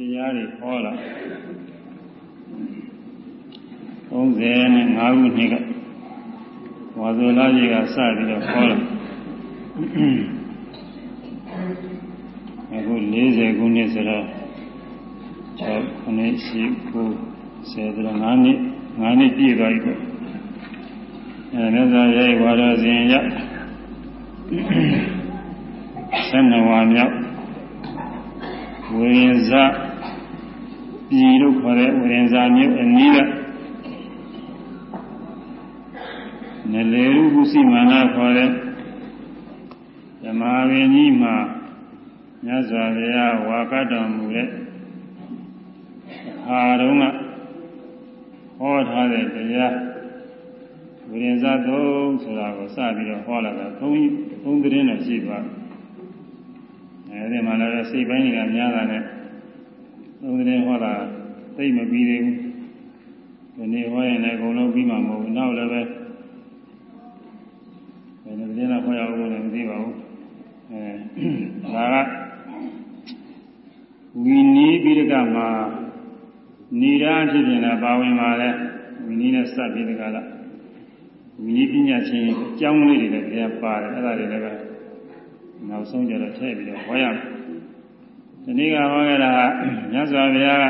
တရားတွေဟောလာ35ခုနှစ်ကဝါဇောလာကြီးကစပြီးတော့ဟောလာအခု40ခုနှစ်ဆိုတော့6ခုနှစ်ရှိခု10ဆိုတော့9နှစ်9နှစ်ပြည့်သွားပြီပေါ့အဲမြတ်စွာဘုရားဝါတော်စဉ်ရ12ဝါမြောက်ဝိရင်ဇ ပြည်လို့ခေါ်တဲ့ဝိရင်ဇမြို့အနီးကနလေရုပုစီမနာခေါ်တဲ့ဓမ္မပင်ကြီးမှာမြတ်စွာဘုရားဝါကတော်မူတဲ့အခါတုန်းကဟောထားတဲ့တရားဝိရင်ဇသုံးဆိုတာကိုစပြီးတော့ဟောလာတာသုံးသုံးသတင်းတော့ရှိသွားတယ်အဲဒီမှာလည်းစိတ်ပိုင်းတွေကများတာနဲ့ သုံးသတင်းဟောတာသိမပြီးသေးဘူးဒီနေ့ဟောရင်လည်းအကုန်လုံးပြီးမှာမဟုတ်ဘူးနောက်လည်းပဲဘယ်လိုသတင်းလားဟောရအောင်လည်းမသိပါဘူးအဲဒါကဝီနီးပြီးတကမှာနေရဖြစ်နေတာပါဝင်ပါလေဝီနီးနဲ့စပ်ပြီးတကလားဝီနီးပညာချင်းအကြောင်းလေးတွေလည်းကြားပါတယ်အဲ့ဒါတွေလည်းပဲနောက်ဆုံးကြတော့ထည့်ပြီးတော့ဟောရမယ် ဒီနေ့ကဟောခဲ့တာကမြတ်စွာဘုရားက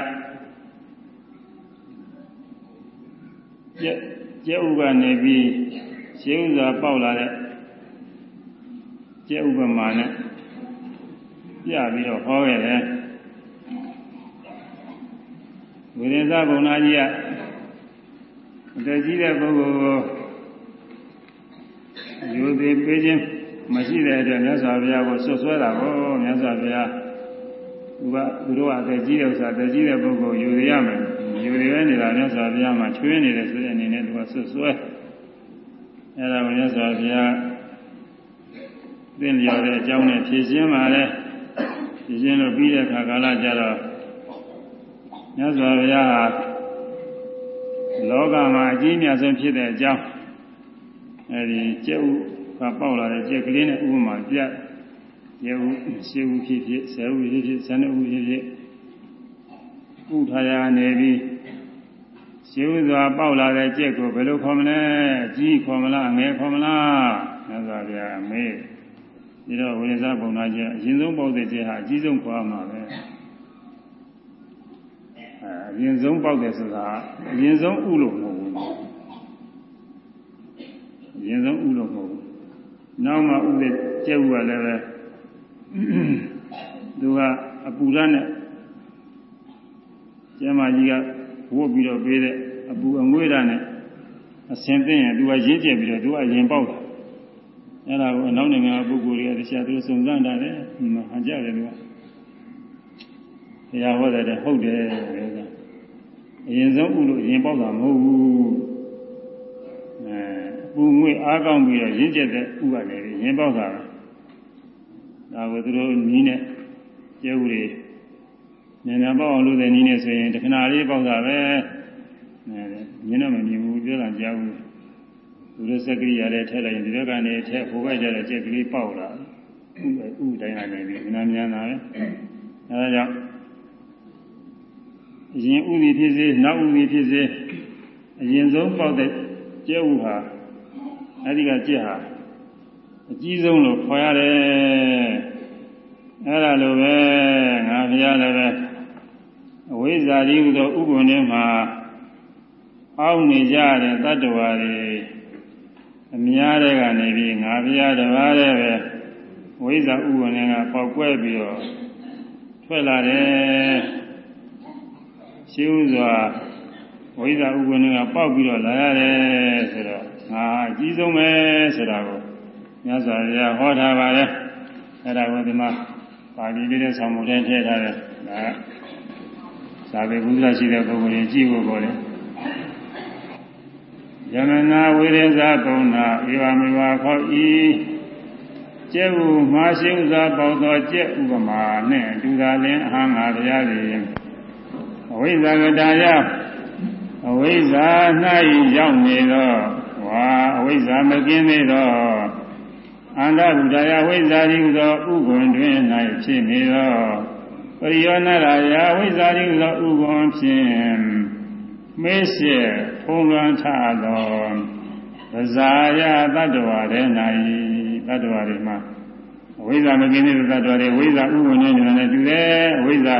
ကျက်ကျက်ဥကနေပြီးရှင်းဥစွာပေါက်လာတဲ့ကျက်ဥပမာနဲ့ပြပြီးတော့ဟောခဲ့တယ်ဝိရိသဘုံနာကြီးကအတကြီးတဲ့ပုဂ္ဂိုလ်ကိုယူသည်ပေးခြင်းမရှိတဲ့အတွက်မြတ်စွာဘုရားကိုဆွဆွဲတာကိုမြတ်စွာဘုရား သူကသူတို့အသက်ကြီးတဲ့ဥစ္စာသက်ကြီးတဲ့ပုဂ္ဂိုလ်ယူရရမယ်ယူရနေတာမြတ်စွာဘုရားမှာချွေးနေတယ်ဆိုတဲ့အနေနဲ့သူကဆွဆွဲအဲဒါကိုမြတ်စွာဘုရားသင်လျော်တဲ့အကြောင်းနဲ့ဖြည့်ရှင်းပါလေဖြည့်ရှင်းလို့ပြီးတဲ့အခါကာလကျတော့မြတ်စွာဘုရားဟာလောကမှာအကြီးအမြတ်ဆုံးဖြစ်တဲ့အကြောင်းအဲဒီကျက်ဥကပေါက်လာတဲ့ကျက်ကလေးနဲ့ဥပမာပြကျ က်ဥရှေးဥဖြစ်ဖြစ်ဆယ်ဥဖြစ်ဖြစ်ဆယ်နှစ်ဥဖြစ်ဖြစ်ဥထာယာနေပြီးရှေးဥစွာပေါက်လာတဲ့ကျက်ကိုဘယ်လိုခေါ်မလဲကြီးခေါ်မလားငယ်ခေါ်မလားမြတ်စွာဘုရားမေးဒီတော့ဝိဇ္ဇပုံနာကျက်အရင်ဆုံးပေါက်တဲ့ကျက်ဟာအကြီးဆုံးခေါ်မှာပဲအရင်ဆုံးပေါက်တယ်ဆိုတာအရင်ဆုံးဥလို့မဟုတ်ဘူးအရင်ဆုံးဥလို့မဟုတ်ဘူးနောက်မှဥတဲ့ကျက်ဥကလည်းပဲ သူကအပူရနဲ့ကျမကြီးကဝတ်ပြီးတော့ပေးတဲ့အပူအငွေ့ရနဲ့အစင်သိရင်သူကရင်းကျက်ပြီးတော့သူကအရင်ပေါက်တာအဲ့ဒါကိုအနောက်နိုင်ငံပုဂ္ဂိုလ်တွေကတရားသူစုံစမ်းတာလေဒီမှာဟန်ကြတယ်သူကတရားဟောတယ်ဟုတ်တယ်အရင်ဆုံးဥလို့ရင်ပေါက်တာမဟုတ်ဘူးအဲပူငွေအားကောင်းပြီးတော့ရင့်ကျက်တဲ့ဥကလည်းရင်ပေါက်တာဒါကိုသူတို့နီးနဲ့ ကျဲဥတွေဉာဏ်ပေါက်အောင်လုပ်တဲ့နီးနဲ့ဆိုရင်တခဏလေးပေါက်တာပဲအဲမြင်တော့မမြင်ဘူးပြောတာကြားဘူးသူတို့စက်ကရိယာလည်းထည့်လိုက်ရင်ဒီဘက်ကနေထည့်ဟိုဘက်ကျတဲ့ကျက်ကလေးပေါက်လာဥဥတိုင်းကနေပြီးနားမြန်တာပဲအဲဒါကြောင့်အရင်ဥသည်ဖြစ်စေနောက်ဥသည်ဖြစ်စေအရင်ဆုံးပေါက်တဲ့ကျဲဥဟာအဲဒီကကျက်ဟာအကြီးဆုံးလို့ခေါ်ရတယ် အဲဒါလိုပဲငါဘုရားလည်းပဲအဝိဇ္ဇာကြီးဟူသောဥပ္ပုံထဲမှာအောင်းနေကြတဲ့တတ္တဝါတွေအများတဲ့ကနေပြီးငါဘုရားတပါးတဲ့ပဲဝိဇ္ဇာဥပ္ပုံထဲကပေါက်ကွဲပြီးတော့ထွက်လာတယ်ရှိဥစွာဝိဇ္ဇာဥပ္ပန္နကပေါက်ပြီးတော့လာရတယ်ဆိုတော့ငါအကြီးဆုံးပဲဆိုတာကိုမြတ်စွာဘုရားဟောထားပါတယ်အဲ့ဒါကိုဒီမှာ ပါဠိလေးနဲ့ဆောင်းမထဲထည့်ထားတယ်ဒါသာဝေကုသရှိတဲ့ပုဂ္ဂိုလ်ကြီးကြည့်ဖို့ပေါ်တယ်ယမနာဝိရိဇာကုဏဧဝမေဝခောဤကျက်ဥမှာရှိဥစွာပေါသောကျက်ဥပမာနှင့်အတူသာလင်အဟံငါတရားသည်အဝိဇ္ဇာကတာယအဝိဇ္ဇာ၌ရောက်နေသောဝါအဝိဇ္ဇာမကင်းသေးသော အန္တဗုဒ္ဓယဝိဇ္ဇာဤသောဥက္ကွန်တွင်၌ဖြစ်နေသောပရိယောနာရာယဝိဇ္ဇာတိသောဥကွန်ဖြင့်မေ့ရှေထုံးလွှမ်းထသောပဇာယတတ္တဝါတဲ့၌တတ္တဝါတွေမှာအဝိဇ္ဇာမကင်းတဲ့တတ္တဝါတွေဝိဇ္ဇာဥကွန်နဲ့ညာနဲ့တူတယ်အဝိဇ္ဇာ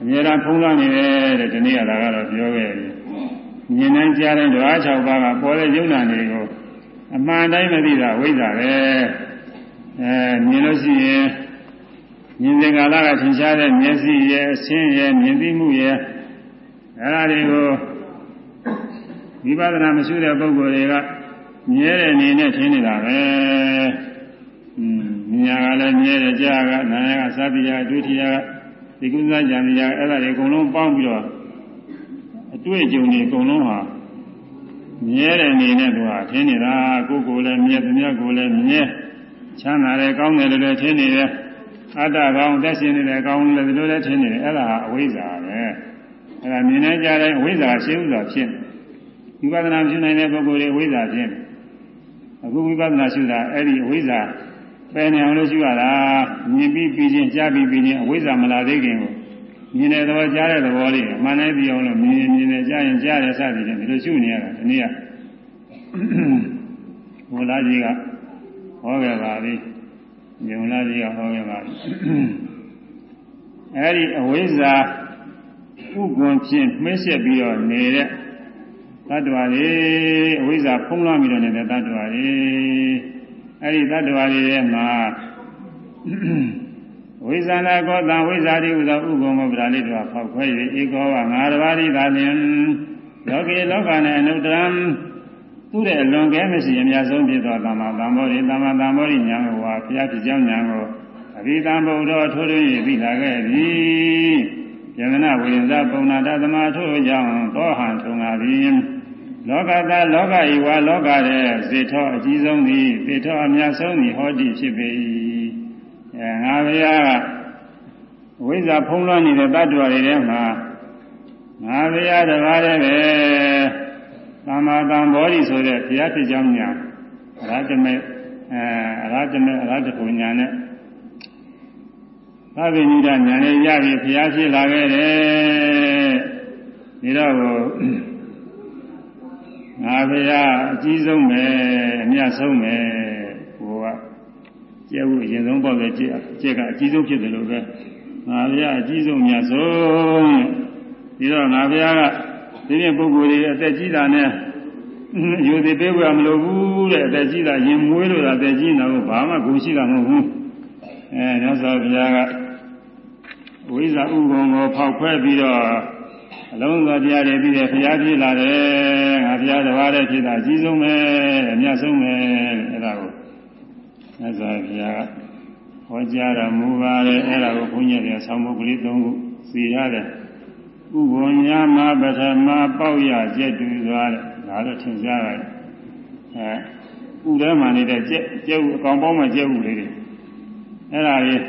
အများအားထုံးလွှမ်းနေတယ်တဲ့ဒီနေ့ကလာကတော့ပြောခဲ့တယ်မြင်နိုင်ကြားတဲ့ဓဝါ၆ပါးကပေါ်တဲ့ယုံနာတွေကိုအမှန်တိုင်းမသိတာဝိဇ္ဇာပဲ အဲမြင်လို့ရှိရင်မြင်စဉ်ကာလကထင်ရှားတဲ့မျက်စိရဲ့အဆင်းရဲ့မြင်သိမှုရဲ့အဲဒါတွေကိုဝိပဿနာမရှိတဲ့ပုဂ္ဂိုလ်တွေကမြဲတဲ့အနေနဲ့ထင်နေတာပဲ။อืมမြညာကလည်းမြဲတယ်ကြားကနာယကသတိယဒုတိယဒီကုသကြံတရားအဲ့ဒါတွေအကုန်လုံးပေါင်းပြီးတော့အတွေ့အကြုံတွေအကုန်လုံးဟာမြဲတဲ့အနေနဲ့သူကထင်နေတာကိုယ်ကိုယ်လည်းမြဲသူများကိုယ်လည်းမြဲ ချမ်းသာတယ်ကောင်းတယ်လည်းထင်နေတယ်အတ္တကောင်းသက်ရှင်နေတယ်ကောင်းတယ်လို့လည်းထင်နေတယ်အဲ့ဒါအဝိဇ္ဇာပဲအဲ့ဒါမြင်နေကြတဲ့အဝိဇ္ဇာရှင်းဥစွာဖြစ်ဝိပဿနာဖြစ်နိုင်တဲ့ပုဂ္ဂိုလ်တွေအဝိဇ္ဇာဖြစ်အခုဝိပဿနာရှုတာအဲ့ဒီအဝိဇ္ဇာပယ်နေအောင်လို့ရှုရတာမြင်ပြီးပြီးချင်းကြားပြီးပြီးချင်းအဝိဇ္ဇာမလာသေးခင်ကိုမြင်တဲ့သဘောကြားတဲ့သဘောလေးမှန်နေပြီးအောင်လို့မြင်မြင်နဲ့ကြားရင်ကြားတယ်စသည်ဖြင့်ဒီလိုရှုနေရတာဒီနေ့ကဘုရားကြီးက ဟောခဲ့ပါပြီညုံလာကြီးကဟောခဲ့ပါပြီအဲဒီအဝိဇ္ဇာဥက္ကွန်ဖြင့်မှဲ့ဆက်ပြီးတော့နေတဲ့တ attva တွေအဝိဇ္ဇာဖုံးလွှမ်းပြီးတော့နေတဲ့တ attva တွေအဲဒီတ attva တွေထဲမှာဝိဇာနာကောတံဝိဇာတိဥသောဥက္ကုံမောပရာလေးတို့ဖောက်ခွဲ၍ဧကောဝငါးပါးဤသာလျှင်လောကေလောကနဲ့အနုတ္တရံ သူ့ရဲ့လွန်ကဲမရှိအများဆုံးဖြစ်သောသမ္မာသမ္ဗောဓိသမ္မာသမ္ဗောဓိဉာဏ်ကိုဟာဘုရားဖြစ်ကြောင်းဉာဏ်ကိုအဘိဓမ္ဗုဒ္ဓထိုးထွင်း၍သိလာခဲ့ပြီယမနာဝိဇ္ဇပုံနာတသမထို့ကြောင့်သောဟံထုံငါသည်လောကသာလောကဤဝါလောကရဲ့စေထောအကြီးဆုံးသည်စေထောအများဆုံးသည်ဟောတိဖြစ်ပေ၏အဲငါဘုရားဝိဇ္ဇဖုံးလွှမ်းနေတဲ့တ attva တွေထဲမှာငါဘုရားတပါးတည်းပဲ သမ္မာသမ္ဗောဓိဆိုတဲ့ဘုရားဖြစ်ကြောင်းညာအရဟတမေအဲအရဟတမေအရဟတပုညာနဲ့သဗ္ဗညိဒညာနဲ့ရပြီးဘုရားဖြစ်လာခဲ့တယ်ဒီတော့ငါဘုရားအကြီးဆုံးပဲအမြတ်ဆုံးပဲဟိုကကျဲဝအရင်ဆုံးပေါ့ပဲကျဲကျဲကအကြီးဆုံးဖြစ်တယ်လို့ပဲငါဘုရားအကြီးဆုံးမြတ်ဆုံးဒီတော့ငါဘုရားက ဒီနေ့ပုဂ္ဂိုလ်တွေအသက်ကြီးတာနဲ့ယူသည်ပေးဖို့မလိုဘူးတဲ့အသက်ကြီးတာရင်မွေးလို့တာအသက်ကြီးတာကိုဘာမှဂုဏ်ရှိတာမဟုတ်ဘူးအဲမြတ်စွာဘုရားကဝိဇ္ဇာဥက္ကုံကိုဖောက်ခွဲပြီးတော့အလုံးစုံတရားတွေပြီးတဲ့ဘုရားဖြစ်လာတယ်ငါဘုရားတပါးတည်းဖြစ်တာအကြီးဆုံးပဲအမြတ်ဆုံးပဲအဲ့ဒါကိုမြတ်စွာဘုရားကဟောကြားတော်မူပါတယ်အဲ့ဒါကိုဘုန်းကြီးတွေဆောင်းဖို့ကလေးသုံးခုစီရတယ် ဥပ္ပညမှာပထမပေါက်ရကျက်တူစွာတဲ့ဒါတော့ထင်ရှားတယ်အဲဥထဲမှာနေတဲ့ကျက်ကျက်ဥအကောင်ပေါင်းမှကျက်ဥလေးတွေအဲ့ဒါလေး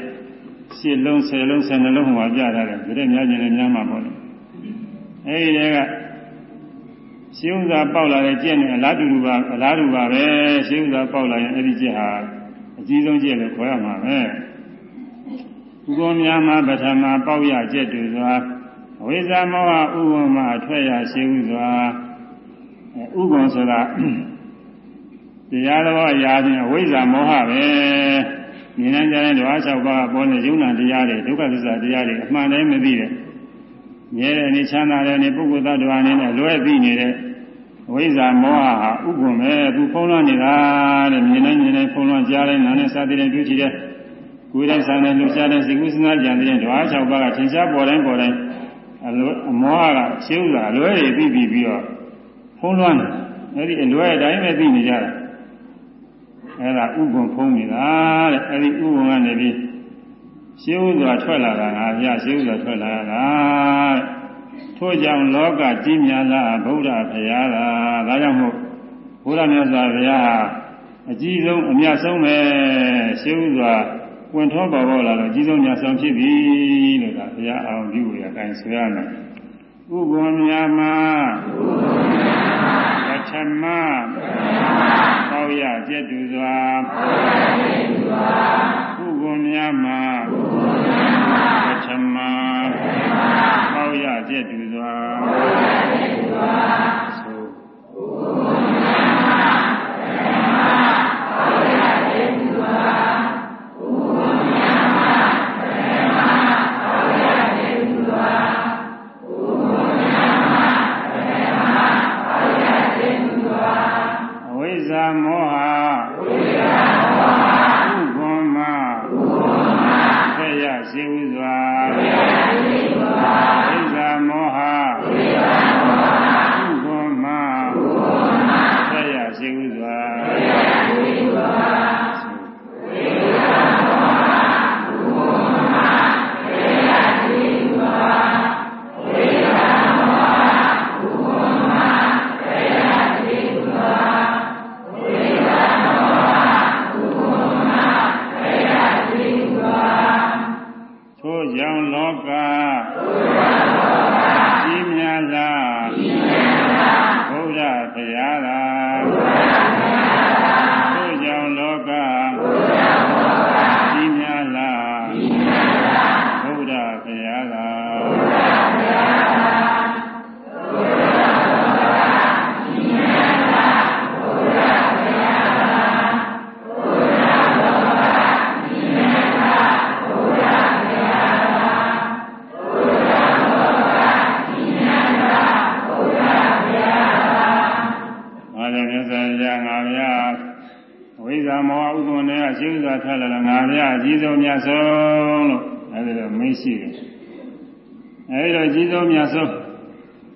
ရှစ်လုံးဆယ်လုံးဆယ်နှလုံးဟောပြထားတယ်ဒါတဲ့များကျင်လည်းများမှာပေါ့လေအဲဒီတည်းကရှင်းဥစွာပေါက်လာတဲ့ကျက်နဲ့အလားတူတူပါအလားတူပါပဲရှင်းဥစွာပေါက်လာရင်အဲ့ဒီကျက်ဟာအကြီးဆုံးကျက်လို့ခေါ်ရမှာပဲဥပ္ပများမှာပထမပေါက်ရကျက်တူစွာအ ဝိဇ္ဇမောဟဥပ္ပမအထွက်ရရှင်းဥစွာဥက္ကုံဆိုတာတရားတော်အရာချင်းအဝိဇ္ဇမောဟပဲမြင်နိုင်ကြတဲ့ဓဝါ၆ပါးပေါ်နေယုံနာတရားတွေဒုက္ခသစ္စာတရားတွေအမှန်တိုင်းမသိတဲ့မြဲတဲ့နေချမ်းသာတဲ့နေပုဂ္ဂိုလ်သတ္တဝါအနေနဲ့လွဲသိနေတဲ့အဝိဇ္ဇမောဟဟာဥက္ကုံပဲသူဖုံးလွှမ်းနေတာတဲ့မြင်နိုင်မြင်နိုင်ဖုံးလွှမ်းကြားတိုင်းနာနဲ့စသည်တဲ့တွေ့ချတဲ့ကိုယ်တိုင်းဆံတဲ့လှူရှားတဲ့စိတ်ကူးစဉ်းစားကြံတဲ့ဓဝါ၆ပါးကထင်ရှားပေါ်တိုင်းပေါ်တိုင်း အလွဲအမောဟကရှင်းဥစွာအလွဲတွေပြီးပြီးပြီးတော့ဖုံးလွှမ်းတယ်အဲ့ဒီအလွဲအတိုင်းပဲသိနေကြတာအဲ့ဒါဥပုံဖုံးနေတာတဲ့အဲ့ဒီဥပုံကနေပြီးရှင်းဥစွာထွက်လာတာငါပြရှင်းဥစွာထွက်လာတာတဲ့ထို့ကြောင့်လောကကြီးမြတ်လားဗုဒ္ဓဘုရားလားဒါကြောင့်မို့ဘုရားမြတ်စွာဘုရားဟာအကြီးဆုံးအမြတ်ဆုံးပဲရှင်းဥစွာ ဝင်ထောပါပေါ်လာတော့ကြီးဆုံးညာဆောင်ဖြစ်ပြီလို့ဒါဘုရားအောင်ပြုရတိုင်းဆွေးရမယ်ဥပ္ပဝမြာမပထမပေါရကျက်တူစွာဥပ္ပဝမြာမပထမပေါရကျက်တူစွာ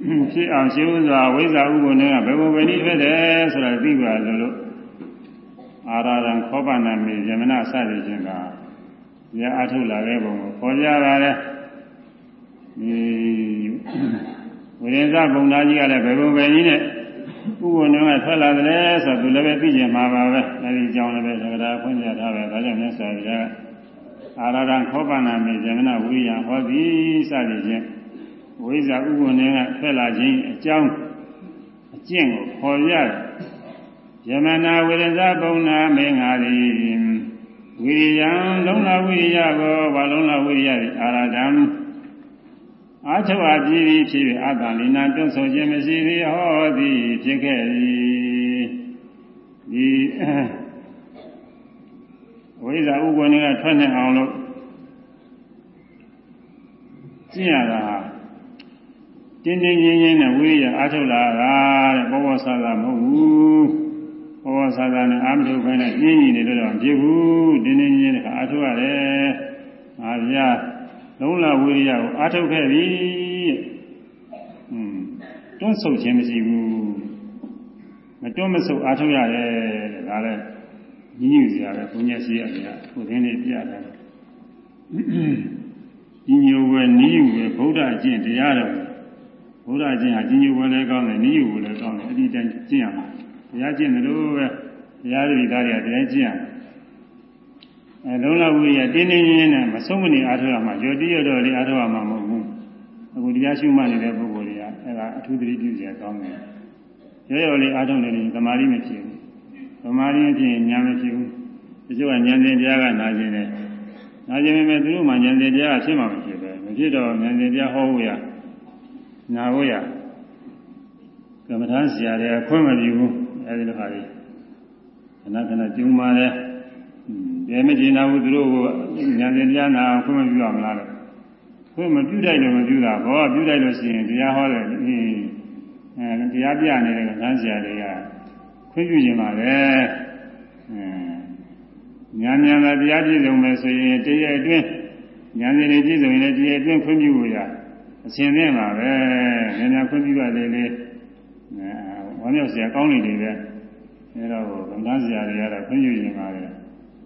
အောင်ရှိဥစွာဝိဇ္ဇာဥပုနေကဘယ်ဘဝနိဖြစ်တယ်ဆိုတာသိပါလို့လို့အာရရံခောပနာမေယမနာစသည်ချင်းကရအထုလာတဲ့ပုံကိုခေါ်ကြပါတယ်ဒီဝိရိယဘုံသားကြီးကလည်းဘယ်ဘဝကြီးနဲ့ဥပုနေကထွက်လာတယ်ဆိုတော့သူလည်းပဲသိကျင်မှာပါပဲအဲဒီကြောင့်လည်းပဲသက္ကရာဖွင့်ပြထားပဲဒါကြောင့်မြတ်စွာဘုရားအာရရံခောပနာမေယမနာဝိရိယဟောသည်စသည်ချင်း ဝိဇ္ဇာဥပ္ပန္နကထွက်လာခြင်းအကြောင်းအကျင့်ကိုခေါ်ရတယ်ယမနာဝိရဇပုံနာမင်းငါသည်ဝိရိယံလုံးလာဝိရိယကိုဘာလုံးလာဝိရိယသည်အာရဒံအာချဝအပြည်သည်ဖြစ်၍အတ္တလိနာတွန့်ဆုံခြင်းမရှိသည်ဟောသည်ဖြစ်ခဲ့သည်ဒီဝိဇ္ဇာဥပ္ပန္နကထွက်နေအောင်လို့ကျင့်ရတာ တင်းတင်းရင်းရင်းနဲ့ဝိရိယအားထုတ်လာတာတဲ့ဘောဘောဆာဆာမဟုတ်ဘူးဘောဘောဆာဆာနဲ့အာမထုတ်ခိုင်းတဲ့ပြင်းကြီးနေတော့ဖြစ်ဘူးတင်းတင်းရင်းနဲ့အားထုတ်ရတယ်အာဗျာလုံးလာဝိရိယကိုအားထုတ်ခဲ့ပြီอืมတွန်းဆုပ်ခြင်းမရှိဘူးမတွန်းမဆုပ်အားထုတ်ရတယ်တဲ့ဒါလည်းညညူစရာပဲဘုညာရှိရတယ်ဘုရင်လေးပြတယ်ညညူပဲနီးယူပဲဗုဒ္ဓအကျင့်တရားတော် ဘုရားကျင့်ဟာကြီးညိုပွဲလည်းကောင်းတယ်နိယုပွဲလည်းကောင်းတယ်အဒီတန်ကျင့်ရမှာတရားကျင့်တယ်လို့ပဲတရားတိသားတွေကတရားကျင့်ရမှာအဲလုံးလဝိရိယတင်းတင်းရင်းနဲ့မဆုံးမနေအားထုတ်ရမှာရောတိရတော့လေးအားထုတ်ရမှာမဟုတ်ဘူးအခုတရားရှုမှတ်နေတဲ့ပုဂ္ဂိုလ်တွေကအဲဒါအထူးသတိပြုကြကောင်းတယ်ရောရောလေးအားထုတ်နေရင်သမာဓိမဖြစ်ဘူးသမာဓိမဖြစ်ရင်ဉာဏ်မဖြစ်ဘူးတချို့ကဉာဏ်စဉ်တရားကနာကျင်တယ်နာကျင်ပေမဲ့သူတို့မှဉာဏ်စဉ်တရားဖြစ်မှာမဖြစ်ပဲမဖြစ်တော့ဉာဏ်စဉ်တရားဟောဖို့ရ နာဖို့ရကမ္မထာဆရာတွေခွင့်မပြုဘူးအဲဒီလိုဟာတွေခဏခဏကျုံပါတယ်ဘယ်မကျင်နာဘူးသူတို့ကညာစဉ်တရားနာခွင့်မပြုရမလားလို့ခွင့်မပြုတိုက်လို့မပြုတာဘောပြုတိုက်လို့ရှိရင်တရားဟောတယ်အင်းအဲတရားပြနေတဲ့ကမ္မထာဆရာတွေကခွင့်ပြုခြင်းပါပဲအဲညာညာသာတရားပြည့်စုံမယ်ဆိုရင်တရအတွင်းညာစဉ်တွေပြည့်စုံရင်လည်းတရအတွင်းခွင့်ပြုလို့ရတယ် အရှင်နဲ့ပါပဲနည်းနည်းခွင့်ပြုရလေလေဝမ်းမြောက်စရာကောင်းနေတယ်ပဲအဲတော့ဗန္ဒဆရာတွေကတော့ခွင့်ပြုရင်ပါပဲ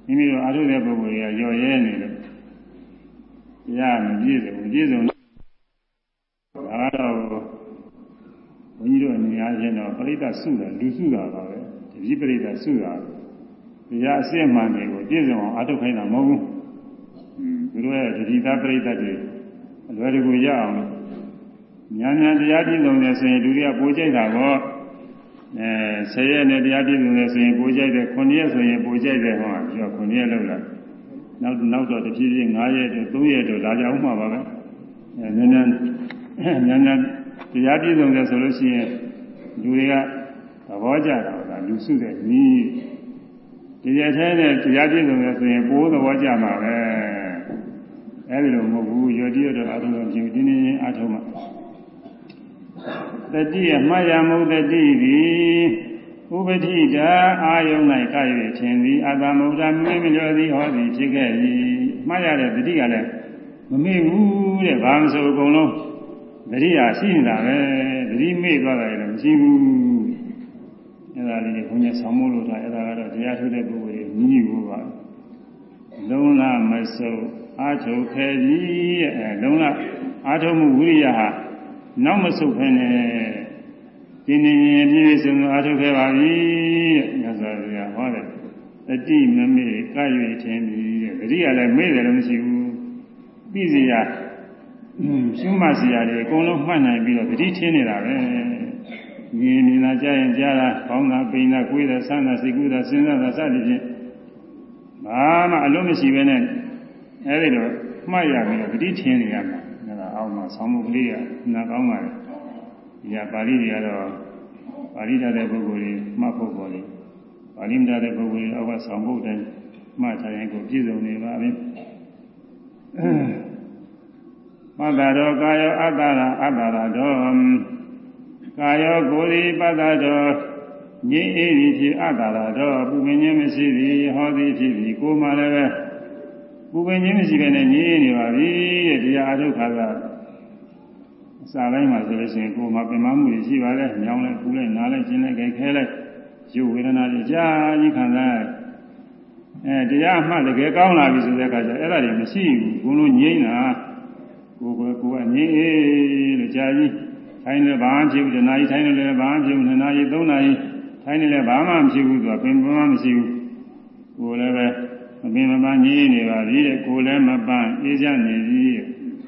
မိမိတို့အားထုတ်တဲ့ပုဂ္ဂိုလ်တွေကရော်ရဲနေလို့တရားမပြည့်စုံမပြည့်စုံဒါတော့ဘုန်းကြီးတို့အနေအားဖြင့်တော့ပရိသတ်စုတာလူစုတာပါပဲတတိပရိသတ်စုတာတရားအစစ်မှန်တွေကိုပြည့်စုံအောင်အားထုတ်ခိုင်းတာမဟုတ်ဘူးသူတို့ရဲ့တတိသားပရိသတ်တွေ အလွယ်တကူရအောင်ညာညာတရားပြည့်စုံတယ်ဆိုရင်လူတွေကပိုကြိုက်တာပေါ့အဲ10ရက်နဲ့တရားပြည့်စုံတယ်ဆိုရင်ပိုကြိုက်တယ်9ရက်ဆိုရင်ပိုကြိုက်တယ်ဟောပြော9ရက်လောက်လာနောက်နောက်တော့တဖြည်းဖြည်း9ရက်တို့3ရက်တို့လာကြအောင်မှာပါပဲအဲညာညာညာညာတရားပြည့်စုံတယ်ဆိုလို့ရှိရင်လူတွေကသဘောကျတာကလူစုတဲ့နီးတရားထဲနဲ့တရားပြည့်စုံတယ်ဆိုရင်ပိုးသဘောကျမှာပဲ အဲဒီလိုမဟုတ်ဘူးယောတိရတော့အာထုံးခြင်းတင်းတင်းချင်းအာထုံးမှာတတိယမှတ်ရမုတ်တတိသည်ဥပတိတာအာယုံ၌က၍ခြင်းသည်အာသမုဒ္ဒမြင့်မလျော်သည်ဟောသည်ဖြစ်ခဲ့၏မှတ်ရတဲ့တတိကလည်းမမေ့ဘူးတဲ့ဘာမဆိုအကုန်လုံးတတိယရှိနေတာပဲတတိမေ့သွားတယ်လည်းမရှိဘူးအဲ့ဒါလေးကိုဘုန်းကြီးဆောင်းမို့လို့ထားအဲ့ဒါကတော့တရားထုတ်တဲ့ပုဂ္ဂိုလ်တွေမြည်ဘူးပါလုံးလမဆုပ် အာထုတ်ခဲ့ပြီအဲလုံးလအာထုတ်မှုဝိရိယဟာနောက်မဆုပ်ဖ ೇನೆ ဒီနေရင်ပြည့်စုံအာထုတ်ခဲ့ပါပြီတဲ့မြတ်စွာဘုရားဟောတယ်တတိမမေ့ကရွေထင်ပြီတဲ့တတိကလည်းမေ့တယ်လို့မရှိဘူးပြီးစီရရှုမှတ်စီရတယ်အကုန်လုံးမှတ်နိုင်ပြီးတော့တတိထင်းနေတာပဲမြင်နေတာကြားရင်ကြားတာကောင်းတာပိန်တာကိုယ်တာဆန်းတာစိတ်ကူးတာစဉ်းစားတာစသဖြင့်ဘာမှအလုံးမရှိဘဲနဲ့ အဲဒီတော့မှတ်ရပြီးတော့တတိထင်းနေရမှာဒါကအောက်မှာဆောင်းမှုကလေးကနာကောင်းပါလေဒီကပါဠိတွေကတော့ပါဠိတတ်တဲ့ပုဂ္ဂိုလ်တွေမှတ်ဖို့ပေါ်လေပါဠိမတတ်တဲ့ပုဂ္ဂိုလ်တွေအောက်ကဆောင်းဖို့တိုင်းမှတ်ထားရင်ကိုပြည့်စုံနေပါပြီပတ္တရောကာယောအတ္တရာအတ္တရာတော်ကာယောကိုယ်ဒီပတ္တတော်ငြိအေးသည်ဖြစ်အတ္တရာတော်ပူပင်ခြင်းမရှိသည်ဟောသည်ဖြစ်သည်ကိုယ်မှလည်းပဲ ပူပင်ခြင်းမရှိဘဲနဲ့ငြိနေပါပြီတဲ့တရားအထုတ်ခါကအစာတိုင်းမှာဆိုလို့ရှိရင်ကိုယ်မှာပင်မမှုတွေရှိပါလေညောင်းလိုက်ပူလိုက်နားလိုက်ကျင်းလိုက်ကြိုက်ခဲလိုက်ရုပ်ဝေဒနာတွေကြာကြီးခံစားအဲတရားမှတကယ်ကောင်းလာပြီဆိုတဲ့အခါကျအဲ့ဒါတွေမရှိဘူးဘုံလုံးငြိမ့်တာကိုယ်ကကိုယ်ကငြိမ့်အေးလို့ကြာကြီးထိုင်းလည်းဘာမှဖြစ်ဘူးတနားကြီးထိုင်းလည်းဘာမှဖြစ်ဘူးနှစ်နာရီသုံးနာရီထိုင်းလည်းဘာမှမဖြစ်ဘူးသူကပင်ပန်းမရှိဘူးကိုယ်လည်းပဲ မပင်မပန်းငြိမ့်နေပါပြီတဲ့ကိုယ်လည်းမပန်းအေးချနေပြီ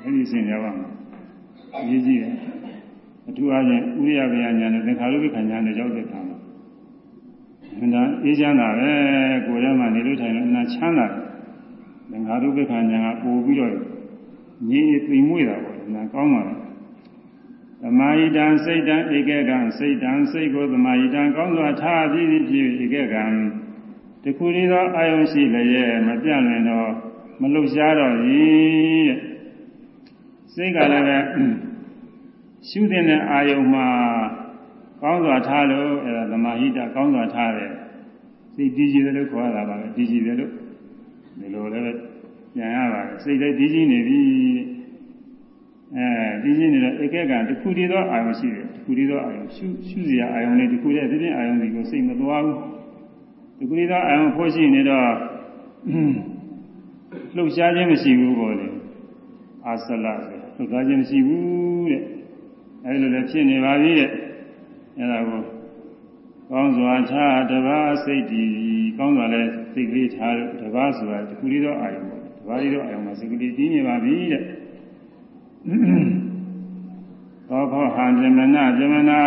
အဲ့ဒီစဉ်းစားပါမယ်ရေးကြည့်တယ်အထူးအားဖြင့်ဥရိယဗျာညာနဲ့သင်္ခါရုပ္ပခဏညာနဲ့ရောက်တဲ့အခါမှာအမှန်တန်အေးချမ်းတာပဲကိုယ်ထဲမှာနေလို့ထိုင်လို့အနာချမ်းသာတယ်သင်္ခါရုပ္ပခဏညာကပို့ပြီးတော့ငြိမ်သိမ်မွေ့တာပေါ့အနာကောင်းပါလားသမာဟိတံစိတ်တံဧကကံစိတ်တံစိတ်ကိုသမာဟိတံကောင်းစွာထားပြီးဖြစ်ဧကကံ တခုတည်းသောအာယုရှိလျက်မပြန့်လွင်တော့မလှုပ်ရှားတော့၏တဲ့စိတ်ကလည်းပဲရှုတဲ့အာယုမှာကောင်းစွာထားလို့အဲဒါသမာဟိတကောင်းစွာထားတယ်စိတ်တည်ကြည်တယ်လို့ခေါ်ရတာပါပဲတည်ကြည်တယ်လို့ဒီလိုလည်းပြန်ရပါတယ်စိတ်လည်းတည်ကြည်နေပြီအဲတည်ကြည်နေတော့ဧကကံတစ်ခုတည်းသောအာယုရှိတယ်တစ်ခုတည်းသောအာယုရှုရှုစရာအာယုနဲ့တစ်ခုတည်းတစ်ပြင်းအာယုတွေကိုစိတ်မသွားဘူး တစ်ခုတည်းသောအာယုဖို့ရှိနေတော့လှုပ်ရှားခြင်းမရှိဘူးပေါ့လေအာဆလဆိုလှုပ်ရှားခြင်းမရှိဘူးတဲ့အဲဒီလိုလည်းဖြစ်နေပါပြီတဲ့အဲဒါကိုကောင်းစွာချတပါးစိတ်တည်ကောင်းစွာလဲစိတ်ကလေးထားတပါးဆိုတာဒီခုလေးတော့အာယုံပေါ့တပါးလေးတော့အာယုံမှာစိတ်ကလေးတည်နေပါပြီတဲ့သောခောဟံဇမနာဇမနာ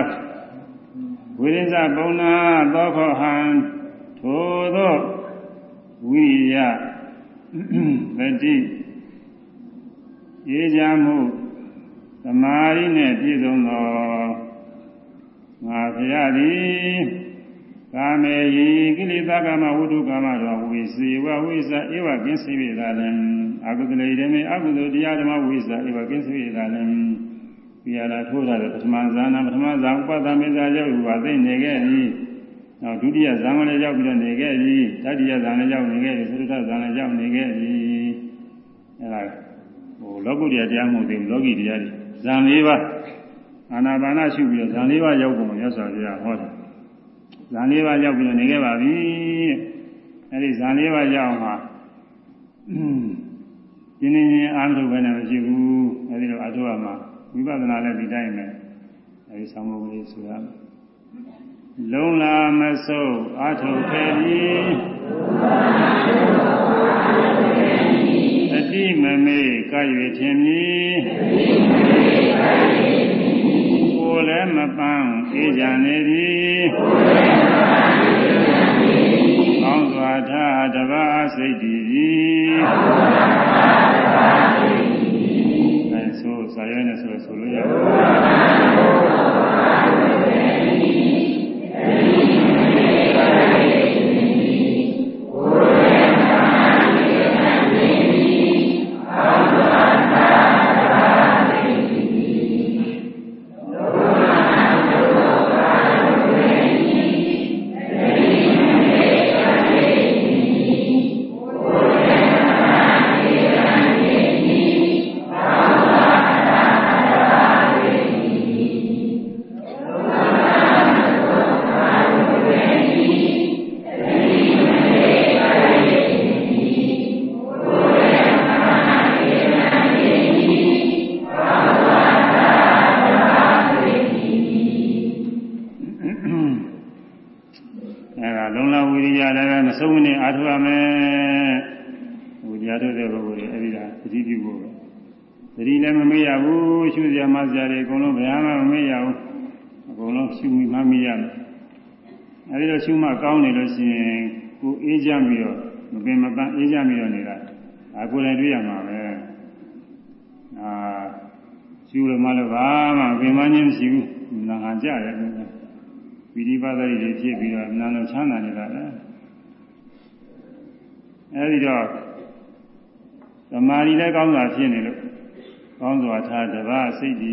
ဝိရိဇပုံနာသောခောဟံ ထိုသောဝိရိယတတိရေးကြမှုသမာဓိနဲ့ပြည့်စုံသောငါဖရာသည်ကာမေယိကိလေသာကာမဝိတုကာမတော်ဝိစေဝဝိဇဧဝကင်းစေဝေသာလံအကုသလေဓမေအကုသိုလ်တရားဓမ္မဝိဇဧဝကင်းစေဝေသာလံပြရတာထိုးတာပထမဇာနာပထမဇာဥပဒမေဇာရောက်ဟူပါသိနေခဲ့ပြီ နောက်ဒုတိယဇာမလည်းရောက်ပြီးတော့နေခဲ့ပြီတတိယဇာလည်းရောက်နေခဲ့ပြီသုတ္တဇာလည်းရောက်နေခဲ့ပြီအဲဒါဟိုလောကုတ္တရာတရားမဟုတ်သေးဘူးလောကီတရားတွေဇံ၄ပါးအာနာပါနရှုပြီးတော့ဇံ၄ပါးရောက်ကုန်မြတ်စွာဘုရားဟောတယ်ဇံ၄ပါးရောက်ပြီးတော့နေခဲ့ပါပြီအဲဒီဇံ၄ပါးရောက်မှာဒီနေ့ရင်အာမထုပဲနဲ့မရှိဘူးအဲဒီတော့အထုရမှာဝိပဿနာလည်းဒီတိုင်းပဲအဲဒီဆောင်းမုံလေးဆိုရမယ် လုံးလာမဆုပ်အာထုခဲ့ပြီအတိမမေက၍ထင်မည်ကိုယ်လည်းမပန်းအေးကြနေသည်ကောင်းစွာထားတပါးစိတ်တည်သည်အဲဆိုစာရဲနဲ့ဆိုဆိုလို့ရ တယ်အား ကိုအေးကြပြီးတော့မပင်မပန်းအေးကြပြီးတော့နေတာဒါကိုယ်လည်းတွေ့ရမှာပဲအာရှုလို့မှလည်းဘာမှပင်မချင်းမရှိဘူးနာဟန်ကြတယ်ဝိရိပါဒရီတွေဖြစ်ပြီးတော့နာလုံးချမ်းသာနေတာလေအဲဒီတော့သမာဓိလည်းကောင်းစွာဖြစ်နေလို့ကောင်းစွာထားတပါးစိတ်ဒီ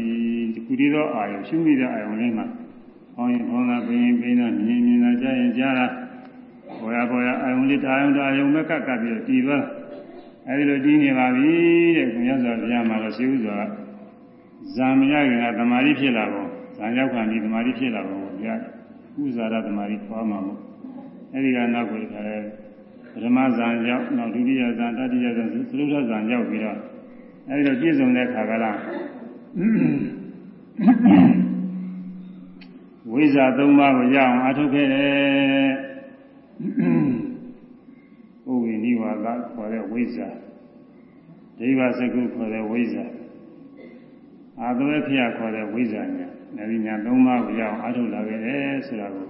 ခုတည်းသောအာယုရှုမိတဲ့အာယုလေးမှာဟောင်းရင်ဟောင်းတာပင်ရင်ပင်တာမြင်မြင်တာကြားရင်ကြားတာ ဘောရဘောရအာယုလေးတာယုံတာယုံမဲ့ကပ်ကပ်ပြီးတော့တည်သွားအဲဒီလိုတည်နေပါပြီတဲ့ကိုမြတ်စွာဘုရားမှာတော့ရှိဥစွာဇာမရခင်ကသမာဓိဖြစ်လာပုံဇာရောက်ခံပြီးသမာဓိဖြစ်လာပုံဘုရားဥဇာရသမာဓိပွားမှာမို့အဲဒီကနောက်ကိုခါရဲပထမဇာရောက်နောက်ဒုတိယဇာတတိယဇာသုတ္တဇာရောက်ပြီးတော့အဲဒီတော့ပြည့်စုံတဲ့ခါကလာဝိဇ္ဇာ၃ပါးကိုရအောင်အထုတ်ခဲ့တယ် ဥဝိနိဝါဒခေါ်တဲ့ဝိဇ္ဇာဒိဗ္ဗစကုခေါ်တဲ့ဝိဇ္ဇာအာသဝေဖျခေါ်တဲ့ဝိဇ္ဇာညာအဲဒီညာ၃ပါးကိုရအောင်အထုတ်လာခဲ့တယ်ဆိုတာကို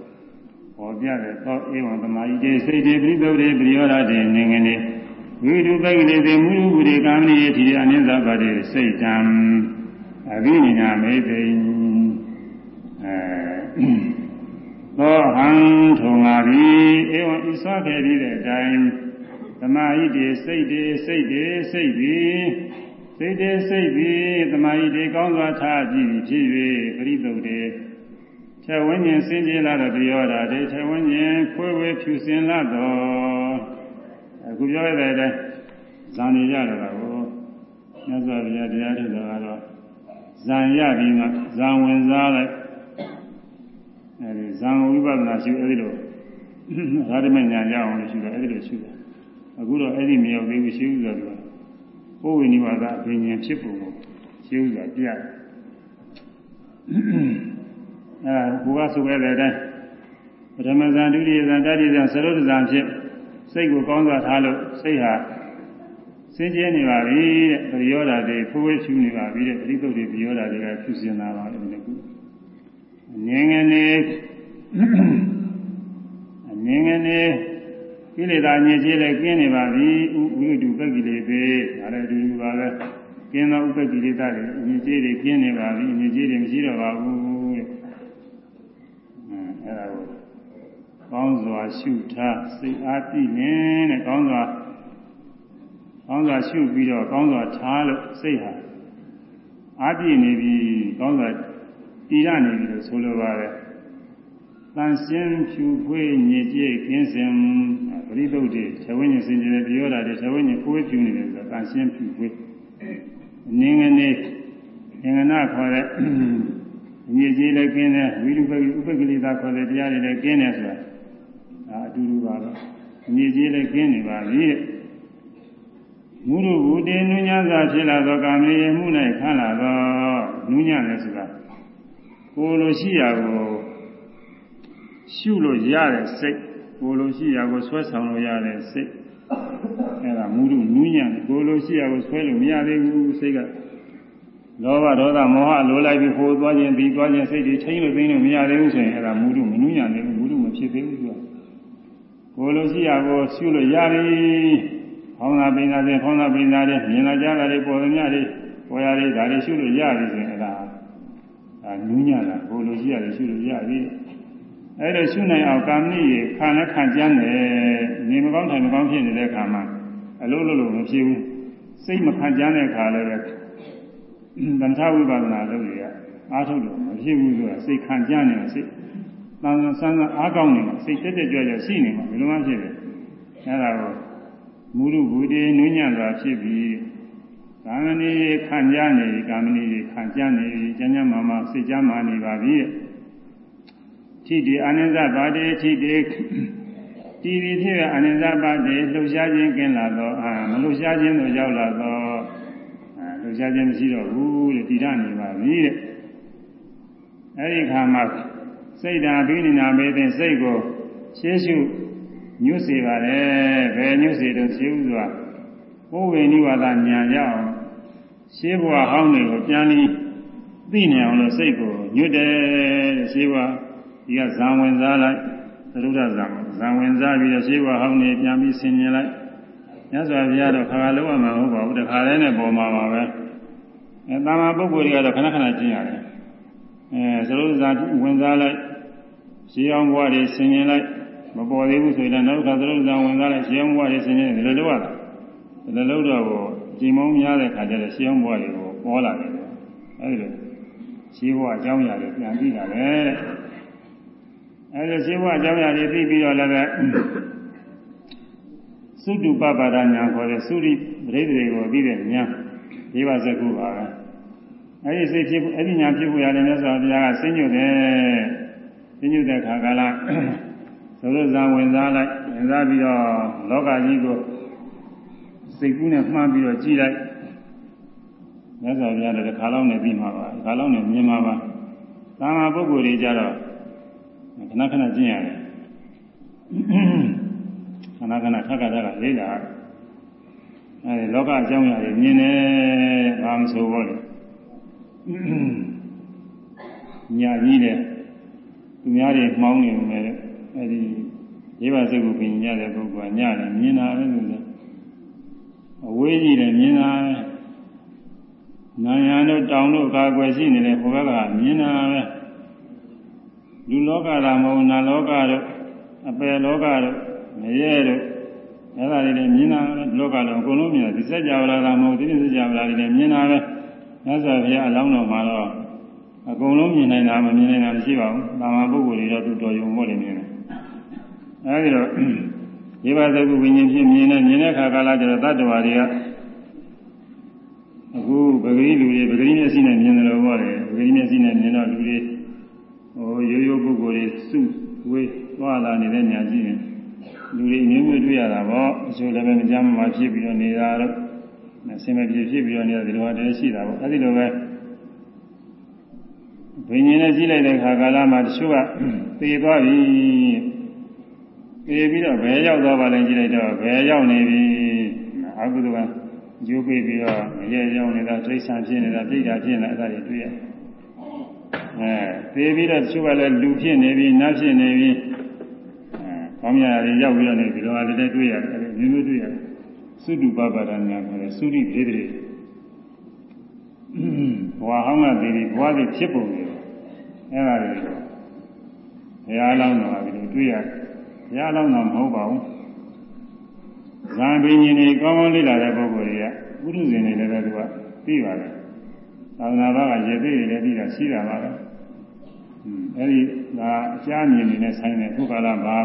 ပေါ်ပြတဲ့သောဧဝံသမာဓိတေစိတ်တေပြိသုတ်တေပရိယောဓတေနေငနေဝိတုပိကိတေမူလူပုရိကာမဏိယေတိအနိစ္စပါတိစိတ်တံအဘိညာမေတိအဲ သောဟံထုံငါသည်ဧဝံဤစွာခဲ့ပြီးတဲ့အတိုင်းသမာဟိတေစိတ်တေစိတ်တေစိတ်ပြီးစိတ်တေစိတ်ပြီးသမာဟိတေကောင်းစွာထားကြည့်ဖြစ်၍ပရိသုတ်တေထေဝဉ္ဉ္စင်ကြလာတော့ပြောတာတေထေဝဉ္ဉ္ခွေဝေဖြူစင်လာတော့အခုပြောရတဲ့အတိုင်းဇန်နေရတော့ကိုမြတ်စွာဘုရားတရားထုတ်တာကတော့ဇန်ရပြီးမှဇန်ဝင်စားလိုက် အဲဒီဇန်ဝိပဿနာရှိအဲဒီလိုဓာရမညာရအောင်လို့ရှိတယ်အဲဒီလိုရှိတယ်အခုတော့အဲ့ဒီမရောက်သေးဘူးရှိဥစွာကပိုးဝိနိဝါဒအပင်ဉ္ဖြစ်ပုံကိုရှိဥစွာပြရတယ်အဲဟိုကဆိုခဲ့တဲ့အတိုင်းပထမဇန်ဒုတိယဇန်တတိယဇန်သရုပ်ဇန်ဖြစ်စိတ်ကိုကောင်းစွာထားလို့စိတ်ဟာစင်ကြဲနေပါပြီတဲ့ပရိယောဓာတွေဖိုးဝဲဖြူနေပါပြီတဲ့ပရိသုတ်တွေပရိယောဓာတွေကဖြူစင်လာပါလိ မ့်မယ်ခုငင်းငနေငင်းငနေကိလေသာညစ်ကြေးလည်းကျင်းနေပါပြီဝိတုပက္ခိလေပေဒါလည်းအတူတူပါပဲကျင်းသောဥပ္ပကိလေသာတွေညစ်ကြေးတွေကျင်းနေပါပြီညစ်ကြေးတွေမရှိတော့ပါဘူးတဲ့အဲအဲ့ဒါကိုကောင်းစွာရှုထားစိတ်အားတည်နေတဲ့ကောင်းစွာကောင်းစွာရှုပြီးတော့ကောင်းစွာထားလို့စိတ်ဟာအားပြည့်နေပြီကောင်းစွာ တည်ရနေပြီလို့ဆိုလိုပါတယ်တန်ရှင်းဖြူဖွေးညစ်ကြေးကင်းစင်ပရိသုတ်တွေခြေဝိညာဉ်စင်ကြယ်ပြောတာတွေခြေဝိညာဉ်ကိုယ်ဖြူနေတယ်ဆိုတာတန်ရှင်းဖြူဖွေးနင်းငနေငင်္ဂနာခေါ်တဲ့ညစ်ကြေးလည်းကင်းတယ်ဝိရုပကိဥပကိလေသာခေါ်တဲ့တရားတွေလည်းကင်းတယ်ဆိုတာဒါအတူတူပါပဲညစ်ကြေးလည်းကင်းနေပါပြီတဲ့မူရုဘူတေနုညသာဖြစ်လာသောကာမေယမှု၌ခန့်လာသောနုညလည်းဆိုတာ ကိုလိုရှိရာကိုရှုလို့ရတဲ့စိတ်ကိုလိုရှိရာကိုဆွဲဆောင်လို့ရတဲ့စိတ်အဲဒါမူရုနုညကိုလိုရှိရာကိုဆွဲလို့မရသေးဘူးစိတ်ကလောဘဒေါသမောဟလိုလိုက်ပြီးဟိုသွားခြင်းပြီးသွားခြင်းစိတ်တွေချိန်လို့သိလို့မရသေးဘူးဆိုရင်အဲဒါမူရုမနုညသေးဘူးမူရုမဖြစ်သေးဘူးသူကကိုလိုရှိရာကိုရှုလို့ရပြီဖောင်းတာပိန်တာတွေဖောင်းတာပိန်တာတွေမြင်လာကြတာတွေပေါ်သမျှတွေပေါ်ရတွေဒါတွေရှုလို့ရပြီဆိုရင်အဲဒါ အာနူးညံ့တာကိုလိုရှိရတယ်ရှုလို့ရပြီအဲ့ဒါရှုနိုင်အောင်ကာမဏိရေခံနဲ့ခံကြမ်းတယ်နေမကောင်းထိုင်မကောင်းဖြစ်နေတဲ့အခါမှာအလုံးလုံးလုံးမဖြစ်ဘူးစိတ်မခံကြမ်းတဲ့အခါလည်းပဲသံသဝိပဿနာလုပ်ရအားထုတ်လို့မဖြစ်ဘူးဆိုတာစိတ်ခံကြမ်းနေတာစိတ်တန်ဆန်းဆန်းအားကောင်းနေတာစိတ်တက်တက်ကြွကြွရှိနေမှာဘယ်လိုမှဖြစ်လဲအဲ့ဒါကိုမူရုဘူတေနုညံ့တာဖြစ်ပြီး ကာမဏိခံကြနေပြီကာမဏိခံကြနေပြီကျမ်းကျမ်းမာမာစိတ်ကြမ်းမာနေပါပြီထိတိအာနန္ဒပါတိထိတိတီရီဖြစ်အာနန္ဒပါတိလှုပ်ရှားခြင်းကင်းလာတော့အာမလှုပ်ရှားခြင်းတို့ရောက်လာတော့အာလှုပ်ရှားခြင်းမရှိတော့ဘူးတဲ့တည်ရနေပါပြီတဲ့အဲဒီခါမှာစိတ်ဓာဘိနိနာမေတဲ့စိတ်ကိုရှင်းရှုညွတ်စေပါတယ်ဘယ်ညွတ်စေတော့ရှင်းဥစွာကိုယ်ဝေနိဝါဒညာရအောင် ရှင်းဘဝဟောင်းတွေကိုပြန်ပြီးသိနေအောင်လို့စိတ်ကိုညွတ်တယ်ရှင်းဘဝဒီကဇံဝင်စားလိုက်သရုဒ္ဓဇံဇံဝင်စားပြီးတော့ရှင်းဘဝဟောင်းတွေပြန်ပြီးဆင်ញင်လိုက်မြတ်စွာဘုရားတော့ခါခါလုံးဝမှာမဟုတ်ပါဘူးတခါတည်းနဲ့ပေါ်မှာပါပဲအဲတာမန်ပုဂ္ဂိုလ်တွေကတော့ခဏခဏကျင့်ရတယ်အဲသရုဒ္ဓဇံဝင်စားလိုက်ရှင်းအောင်ဘဝတွေဆင်ញင်လိုက်မပေါ်သေးဘူးဆိုရင်နောက်ခါသရုပ်ဇံဝင်သွားလိုက်ရှင်းအောင်ဘဝတွေဆင်းနေတယ်လို့လုပ်ရတာဒီလိုလုပ်တော့ ကိုကြည်မုံများတဲ့ခါကျတော့ရှင်းအောင်ဘဝတွေကိုပေါ်လာတယ်အဲဒီလိုရှင်းဘဝအကြောင်းအရာတွေပြန်ပြီးတာပဲအဲဒီရှင်းဘဝအကြောင်းအရာတွေသိပြီးတော့လည်းပဲသုတုပပါဒညာခေါ်တဲ့သုရိပရိသေကိုပြီးတဲ့ညာဒီပါစကုပါပဲအဲဒီစိတ်ဖြစ်အဲ့ဒီညာဖြစ်ဖို့ရတယ်မြတ်စွာဘုရားကဆင်းညွတ်တယ်ဆင်းညွတ်တဲ့ခါကလာသုရဇံဝင်စားလိုက်ဝင်စားပြီးတော့လောကကြီးကို စိတ်ကူးနဲ့မှန်းပြီးတော့ကြည့်လိုက်မြတ်စွာဘုရားလည်းခါလောက်နဲ့ပြီးမှာပါခါလောက်နဲ့မြင်မှာပါသာမန်ပုဂ္ဂိုလ်တွေကြတော့ခဏခဏကျင့်ရတယ်ခဏခဏထပ်ခါထပ်ခါလေးလာအဲဒီလောကအကြောင်းအရာတွေမြင်တယ်ဘာမှဆိုဘောလေညာကြီးတယ်သူများတွေမှောင်းနေမယ်အဲဒီရေးပါစိတ်ကိုပြင်ရတဲ့ပုဂ္ဂိုလ်ကညတယ်မြင်တာပဲလို့လဲ အဝေးကြီးတယ်မြင်တာနာယံတို့တောင်တို့အကာအကွယ်ရှိနေတဲ့ဘုရားကမြင်တာပဲလူလောကသာမဟုတ်နာလောကတို့အပယ်လောကတို့မရဲတို့အဲ့ဒါတွေလည်းမြင်တာပဲလောကလုံးအကုန်လုံးမြင်တာဒီစัจ java လာတာမဟုတ်ဒီစัจ java လာတွေလည်းမြင်တာပဲမြတ်စွာဘုရားအလောင်းတော်မှာတော့အကုန်လုံးမြင်နိုင်တာမမြင်နိုင်တာမရှိပါဘူး။သာမန်ပုဂ္ဂိုလ်တွေတော့သူတော်ရုံမို့လည်းမြင်တယ်။အဲဒီတော့ ဒီပါသကုဝိညာဉ်ဖြစ်မြင်တဲ့မြင်တဲ့ခါကာလကျတော့တတ္တဝါတွေကအခုပဂရိလူတွေပဂရိမျက်စိနဲ့မြင်တယ်လို့ပြောတယ်။ပဂရိမျက်စိနဲ့မြင်တော့လူတွေဟိုရိုးရိုးပုဂ္ဂိုလ်တွေစုဝေးသွားလာနေတဲ့ညာကြည့်ရင်လူတွေမျိုးမျိုးတွေ့ရတာပေါ့အချို့လည်းပဲမကြမ်းမှဖြစ်ပြီးတော့နေတာတော့အစင်မပြေဖြစ်ပြီးတော့နေတာဒီလိုဟာတည်းရှိတာပေါ့အဲဒီလိုပဲဘိညာဉ်နဲ့ကြည့်လိုက်တဲ့အခါကာလမှာတချို့ကသေသွားပြီ သေပြီးတော့ဘယ်ရောက်သွားပါလဲကြည့်လိုက်တော့ဘယ်ရောက်နေပြီအကုသိုလ်ကကျိုးပေးပြီးတော့မရဲရောက်နေတာတိဋ္ဌာန်ဖြစ်နေတာပြိတ္တာဖြစ်နေတာအဲ့ဒါတွေတွေ့ရအဲသေပြီးတော့တချို့ကလည်းလူဖြစ်နေပြီနတ်ဖြစ်နေပြီအဲကောင်းမြတ်တွေရောက်ပြီးတော့နေဒီလိုဟာတွေလည်းတွေ့ရတယ်အဲ့ဒီမျိုးမျိုးတွေ့ရတယ်သုတုပပဒညာခေါ်တဲ့သုရိဒေသတွေဘဝဟောင်းကသေးပြီးဘဝတွေဖြစ်ပုံတွေအဲ့ဒါတွေဘုရားလောင်းတော်ကဒီလိုတွေ့ရတယ် ဘုရားလောင်းတော်မဟုတ်ပါဘူးဇံပင်ရှင်တွေကောင်းကောင်းလေ့လာတဲ့ပုဂ္ဂိုလ်တွေကပုထုဇဉ်တွေလည်းပဲသူကသိပါတယ်သာသနာ့ဘာကရေသိတွေလည်းသိတာရှိတာပါပဲအဲ့ဒီဒါအကြားမြင်နေတဲ့ဆိုင်တဲ့ခုကာလမှာ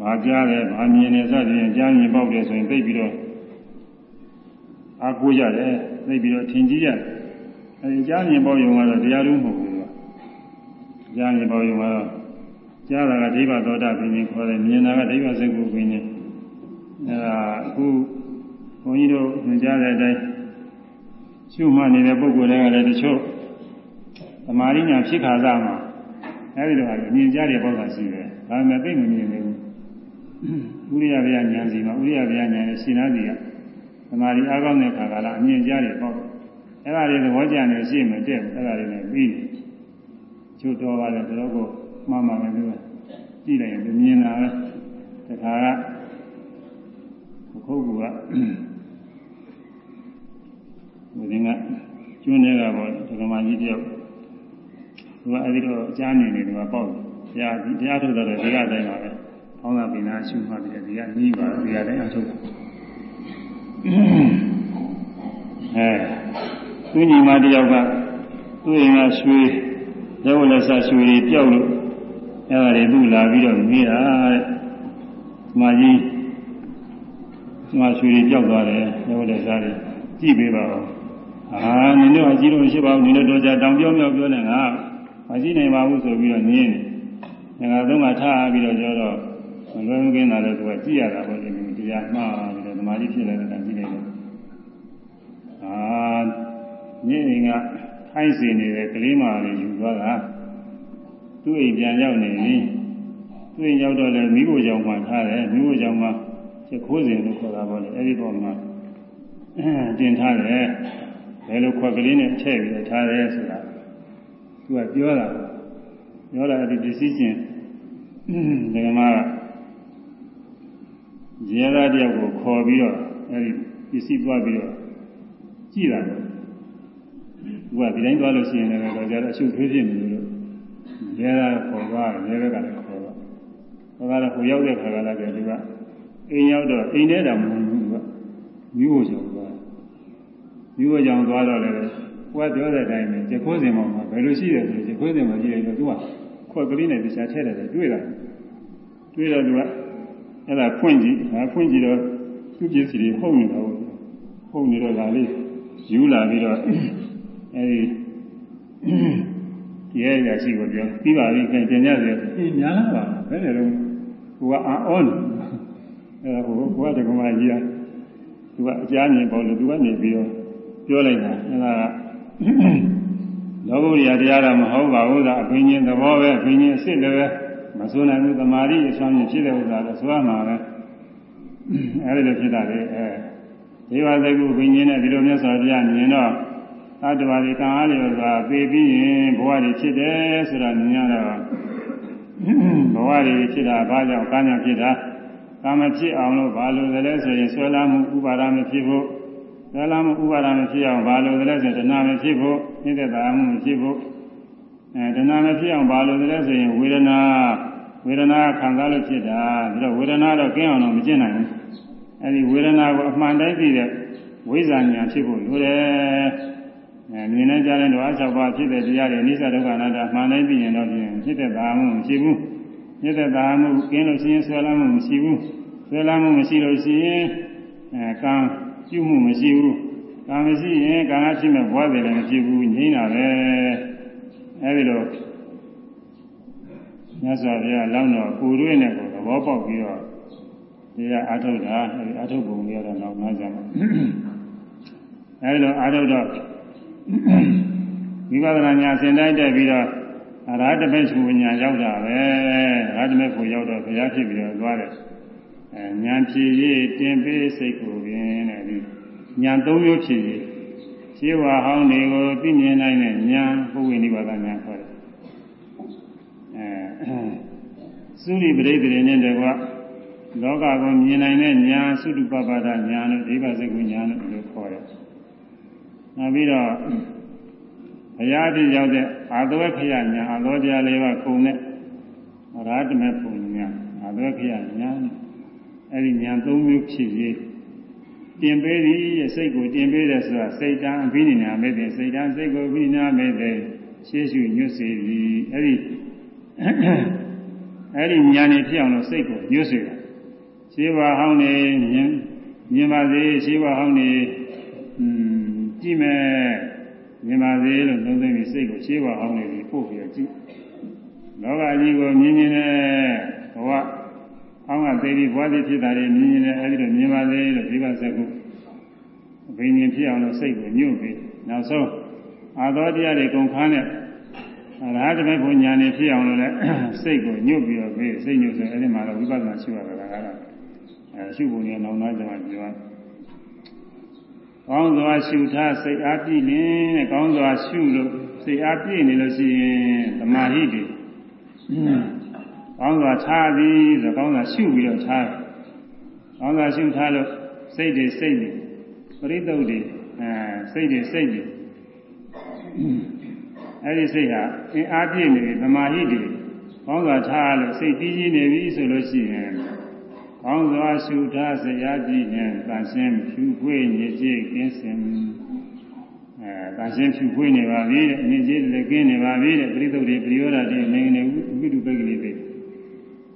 ဘာကြားတယ်ဘာမြင်တယ်စသဖြင့်ကြားမြင်ပေါက်တယ်ဆိုရင်သိပြီးတော့အာကိုရတယ်သိပြီးတော့ထင်ကြီးရတယ်အဲဒီကြားမြင်ပေါက်ရုံကတော့တရားလုံးမဟုတ်ဘူးကြားမြင်ပေါက်ရုံကတော့ ကြားတာကဒိဗ္ဗသောတာပင်ခေါ်တယ်မြင်တာကဒိဗ္ဗစကုပင်အဲဒါအခုဘုန်းကြီးတို့ညွှန်ကြားတဲ့အတိုင်းရှုမှတ်နေတဲ့ပုဂ္ဂိုလ်တွေကလည်းတချို့သမာဓိညာဖြစ်ခါစားမှာအဲဒီလိုဟာမြင်ကြတဲ့ပုဂ္ဂိုလ်ရှိတယ်ဒါပေမဲ့သိမမြင်နေဘူးဥရိယဗျာဉာဏ်စီမှာဥရိယဗျာဉာဏ်နဲ့ရှင်းသားစီကသမာဓိအားကောင်းတဲ့ခါကလာအမြင်ကြတယ်ပေါ့အဲ့ဒါတွေသဘောကျနေရှိမှတဲ့အဲ့ဒါတွေနဲ့ပြီးတယ်ချို့တော်ပါတယ်တော်ကို မှန်မှန်ပဲပြောကြည့်လိုက်ရင်မြင်လာတယ်တခါကခုတ်ကူကဘုရင်ကကျွန်းတွေကပေါ့ဒကမာကြီးတယောက်သူကအဲဒီတော့အကြားနေနေတယ်ကပေါ့တရားတရားထုတ်တော့ဒီကတိုင်းပါပဲ။ဖောင်းတာပင်နာရှုမှပြီးဒီကနီးပါဒီကတိုင်းအထုတ်။အဲသူညီမတယောက်ကသူ့အိမ်ကရွှေရုပ်လက်ဆက်ရွှေတွေပြောက်လို့ အဲဒါတွေသူ့လာပြီးတော့မေးတာတဲ့။မာကြီးငါရွှေတွေပြောက်သွားတယ်ရုပ်လက်ဆက်တွေကြည့်ပေးပါဦး။အာနင်တို့အကြီးလို့ရှိပါဘူးနင်တို့တော့ကြတောင်ပြောမြောက်ပြောနေငါမရှိနိုင်ပါဘူးဆိုပြီးတော့ညင်းတယ်။ငါတော့မှထားပြီးတော့ပြောတော့မလွယ်မကင်းတာလည်းသူကကြည့်ရတာပေါ့ဒီတရားမှားပြီးတော့ဓမ္မကြီးဖြစ်လာတဲ့တန်ကြည့်လိုက်တော့အာညင်းရင်ကထိုင်းစီနေတဲ့ကလေးမလေးယူသွားတာ သူ့အိမ်ပြန်ရောက်နေပြီသူသူ့ရောက်တော့လည်းမိဖို့ကြောင့်မှထားတယ်မိဖို့ကြောင့်မှစခိုးစဉ်လို့ခေါ်တာပေါ့လေအဲ့ဒီပေါ်မှာတင်ထားတယ်ဘယ်လိုခွက်ကလေးနဲ့ထည့်ပြီးထားတယ်ဆိုတာသူကပြောတာပြောတာဒီပစ္စည်းချင်းဒကမာရေရာတယောက်ကိုခေါ်ပြီးတော့အဲ့ဒီပစ္စည်းသွားပြီးတော့ကြည့်တာပေါ့သူကဒီတိုင်းသွားလို့ရှိရင်လည်းတော့ကြတော့အရှုပ်ထွေးဖြစ်နေလို့ ရေရာခေါ်သွားရေဘက်ကလည်းခေါ်သွားဟောကတော့ဟိုရောက်တဲ့ခါကလည်းဒီကအိမ်ရောက်တော့အိမ်ထဲတောင်မဟုတ်ဘူးကမြို့ကိုရောက်သွားမြို့ကိုကြောင်သွားတော့လည်းကိုယ်ပြောတဲ့အတိုင်းပဲဇခိုးစင်ပေါ်မှာဘယ်လိုရှိတယ်ဆိုဇခိုးစင်မှာရှိတယ်ဆိုသူကခွက်ကလေးနဲ့တရားထည့်တယ်တွေ့တာတွေ့တော့သူကအဲ့ဒါဖွင့်ကြည့်ဒါဖွင့်ကြည့်တော့သူ့ပစ္စည်းတွေဟုတ်နေတာဟုတ်ဟုတ်နေတော့ဒါလေးယူလာပြီးတော့အဲ့ဒီ ရဲရရှိကိုပြောပြီးပါပြီခင်တင်ကြတယ်အေးညာလာပါဘယ်နဲ့တော့ဟိုကအာအောနေအဲ့ဒါဟိုဘုရားတက္ကမကြီးကသူကအကြမ်းမြင်ပေါ့လို့သူကနေပြီးတော့ပြောလိုက်တာအဲ့ဒါလောဘုရားတရားတော်မဟုတ်ပါဘူးသာအဘိညာဉ်သဘောပဲအဘိညာဉ်အစ်စ်လည်းပဲမဆိုနိုင်ဘူးတမာရီအစွမ်းဖြစ်တဲ့ဥစ္စာတော့ဆိုရမှာပဲအဲဒီလိုဖြစ်တာလေအဲဒေဝသကုဘိညာဉ်နဲ့ဒီလိုမြတ်စွာဘုရားမြင်တော့ သတ္တဝါတွေကံအားလျော်စွာပေပြီးရင်ဘဝတွေဖြစ်တယ်ဆိုတာမြင်ရတော့ဘဝတွေဖြစ်တာဘာကြောင့်ကံကြောင့်ဖြစ်တာကာမဖြစ်အောင်လို့ဘာလို့လဲဆိုရင်ဆွဲလာမှုဥပါဒမဖြစ်ဖို့ဆွဲလာမှုဥပါဒမဖြစ်အောင်ဘာလို့လဲဆိုရင်တဏှာမဖြစ်ဖို့နှိမ့်သက်တာမှုမဖြစ်ဖို့အဲတဏှာမဖြစ်အောင်ဘာလို့လဲဆိုရင်ဝေဒနာဝေဒနာခံစားလို့ဖြစ်တာပြီးတော့ဝေဒနာတော့ကင်းအောင်တော့မကျင့်နိုင်ဘူးအဲဒီဝေဒနာကိုအမှန်တိုင်းသိတဲ့ဝိဇ္ဇာဉာဏ်ဖြစ်ဖို့လိုတယ် အဲမြင်နေကြတဲ့ဓဝါ၆ပါးဖြစ်တဲ့တရားတွေအနိစ္စဒုက္ခအနတ္တမှန်တိုင်းသိရင်တော့ပြင်ဖြစ်တဲ့သာမှုမရှိဘူးဖြစ်တဲ့သာမှုကင်းလို့ရှိရင်ဆွဲလမ်းမှုမရှိဘူးဆွဲလမ်းမှုမရှိလို့ရှိရင်အဲကံပြုမှုမရှိဘူးကံမရှိရင်ကံကရှိမဲ့ဘဝတွေလည်းမရှိဘူးငြိမ်းတာပဲအဲဒီလိုမြတ်စွာဘုရားလောင်းတော်ကိုရွေးနဲ့ကိုသဘောပေါက်ပြီးတော့တရားအာထုတ်တာအဲဒီအာထုတ်ပုံလေးတော့နောက်မှကြမှာအဲဒီလိုအာထုတ်တော့ ဝိပဿနာညာသင်တိုင်းတက်ပြီးတော့အရဟတမေစုညာရောက်တာပဲအရဟတမေကိုရောက်တော့ဘုရားဖြစ်ပြီးတော့သွားတယ်အဲညာဖြစ်ရေးတင်ပေးစိတ်ကိုပင်တဲ့ဒီညာသုံးမျိုးဖြစ်ရေးရှင်းဝါဟောင်းတွေကိုသိမြင်နိုင်တဲ့ညာပုဝ္ဝိနိဗ္ဗာန်ညာခေါ်တယ်အဲသုရိပရိသေနဲ့တကွလောကကိုမြင်နိုင်တဲ့ညာသုတုပပဒညာလို့ဒိဗ္ဗစကုညာလို့ခေါ်တယ် နောက်ပြီးတော့ဘုရားတိရောက်တဲ့အာသဝခယညာအာသောတရားလေးပါခုံတဲ့ရာထမေပုံညာအာသဝခယညာအဲ့ဒီညာ၃မျိုးဖြစ်ရေးတင်ပေးသည်ရဲ့စိတ်ကိုတင်ပေးတယ်ဆိုတာစိတ်တန်အဘိနိနာမဲ့တဲ့စိတ်တန်စိတ်ကိုအဘိနိနာမဲ့တဲ့ရှေးရှုညွတ်စေသည်အဲ့ဒီအဲ့ဒီညာနေဖြစ်အောင်လို့စိတ်ကိုညွတ်စေတာရှင်းပါဟောင်းနေမြင်မြင်ပါစေရှင်းပါဟောင်းနေอืม ကြည့်မယ်မြင်ပါစေလို့သုံးသိပြီးစိတ်ကိုရှင်းပါဟောင်းနေပြီးပို့ပြီးကြည့်လောကကြီးကိုမြင်မြင်နဲ့ဘဝအောင်းကသေးပြီးဘဝတည်ဖြစ်တာတွေမြင်မြင်နဲ့အဲဒီလိုမြင်ပါစေလို့ဒီပါစကုအဘိညာဉ်ဖြစ်အောင်လို့စိတ်ကိုညှို့ပြီးနောက်ဆုံးအာသောတရားတွေကုန်ခန်းတဲ့ရဟတမေဘုညာနေဖြစ်အောင်လို့လည်းစိတ်ကိုညှို့ပြီးတော့ပြီးစိတ်ညှို့ဆိုအဲဒီမှာတော့ဝိပဿနာရှိရတာကတော့အဲရှုဖို့နေအောင်နောက်တော့ပြော ကောင်းစွာရှုထားစိတ်အားပြည့်နေတဲ့ကောင်းစွာရှုလို့စိတ်အားပြည့်နေလို့ရှိရင်သမာဓိတွေကောင်းစွာထားသည်ဆိုကောင်းစွာရှုပြီးတော့ထားကောင်းစွာရှုထားလို့စိတ်တွေစိတ်တွေပရိသုတ်တွေအဲစိတ်တွေစိတ်တွေအဲဒီစိတ်ဟာအင်အားပြည့်နေပြီသမာဓိတွေကောင်းစွာထားလို့စိတ်တည်ကြည်နေပြီဆိုလို့ရှိရင် ကောင်းစွာရှုထားစရာကြည့်ရင်တန်ရှင်းဖြူဖွေးညစ်ကြေးကင်းစင်အဲတန်ရှင်းဖြူဖွေးနေပါပြီတဲ့ညစ်ကြေးလည်းကင်းနေပါပြီတဲ့ပရိသုတ်တွေပရိယောဓာတွေနေနေဝိတုပိတ်ကလေးတွေ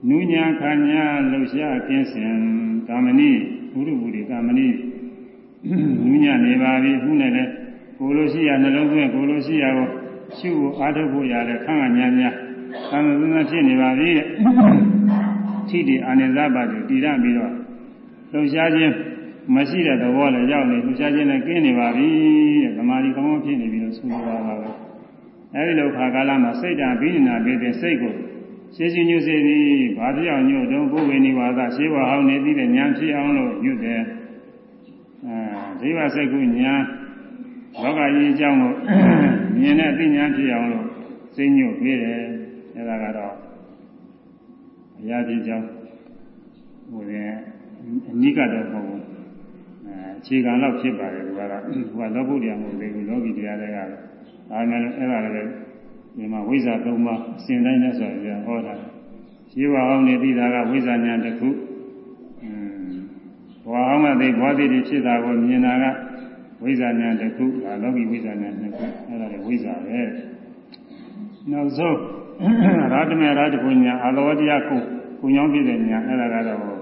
နုညာခာညာလှုပ်ရှားကင်းစင်ကာမဏိဘုရုဘူတွေကာမဏိနုညာနေပါပြီခုနဲ့လည်းကိုလိုရှိရနှလုံးသွင်းကိုလိုရှိရကိုရှုဖို့အားထုတ်ဖို့ရတယ်ခန့်ကညာညာကာမသုနာဖြစ်နေပါပြီတဲ့ ထိတိအာနိဇပါတိတည်ရပြီးတော့လှုပ်ရှားခြင်းမရှိတဲ့သဘောလည်းရောက်နေလှုပ်ရှားခြင်းလည်းကင်းနေပါပြီတဲ့သမာဓိကောင်းဖြစ်နေပြီလို့ဆိုလိုတာပါပဲအဲဒီလိုခါကာလမှာစိတ်ဓာတ်ဘိညာဘေတဲ့စိတ်ကိုရှင်းရှင်းညွတ်စေသည်ဘာဖြစ်အောင်ညွတ်တော့ဘုဝေနိဝါဒရှင်းဝဟောင်းနေသည်တဲ့ဉာဏ်ဖြစ်အောင်လို့ညွတ်တယ်အဲဒိဗစကုဉာဏ်လောကကြီးအကြောင်းကိုမြင်တဲ့အသိဉာဏ်ဖြစ်အောင်လို့စိတ်ညွတ်ပေးတယ်အဲဒါကတော့ အရာကြီးကြောင်းဟိုရင်အနိကတော့မဟုတ်ဘူးအဲအခြေခံတော့ဖြစ်ပါတယ်ဒီကတော့ဟိုကလောဘုတရားမဟုတ်သေးဘူးလောကီတရားတွေကဒါမှလည်းအဲ့ဒါလည်းဒီမှာဝိဇ္ဇာ၃ပါးအစဉ်တိုင်းနဲ့ဆိုရင်ဟောတာရှိဝအောင်နေပြီးတာကဝိဇ္ဇာညာတစ်ခုအင်းဘဝအောင်ကသိဘဝသိတွေဖြစ်တာကိုမြင်တာကဝိဇ္ဇာညာတစ်ခုဒါလောကီဝိဇ္ဇာညာနှစ်ခုအဲ့ဒါလည်းဝိဇ္ဇာပဲနောက်ဆုံး ရာထမေရာထကုညာအလောတရားကိုကုညောင်းပြည့်တဲ့ညာအဲ့ဒါကတော့ဘု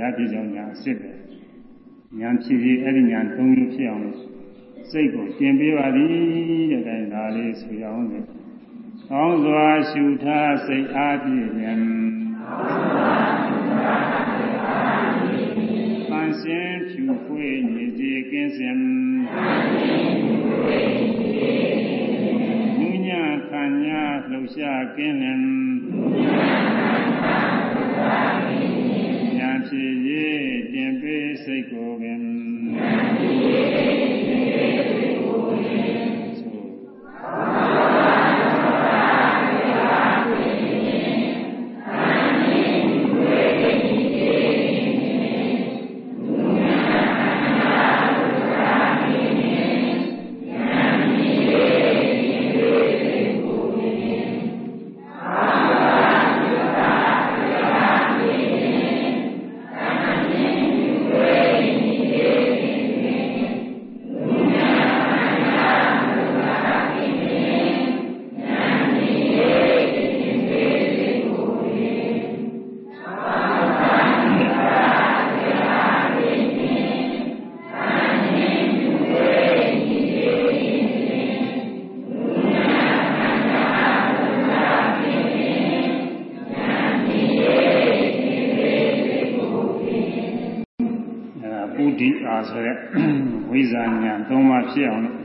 ရားပြည့်စုံညာအစ်စ်ပဲညာဖြစ်ပြီးအဲ့ဒီညာသုံးမျိုးဖြစ်အောင်လို့စိတ်ကိုကျင်ပေးပါသည်တဲ့တိုင်းဒါလေးဆိုရအောင်လေကောင်းစွာရှုထားစိတ်အားဖြင့်ဉာဏ်ပန်းရှင်းဖြူဖွေးနေစေကင်းစင်နု ညခံညာလှုပ်ရှားကင်းလင်ဉာဏ်ဖြစ်၍တင်ပေးစိတ်ကိုပင်ဉာ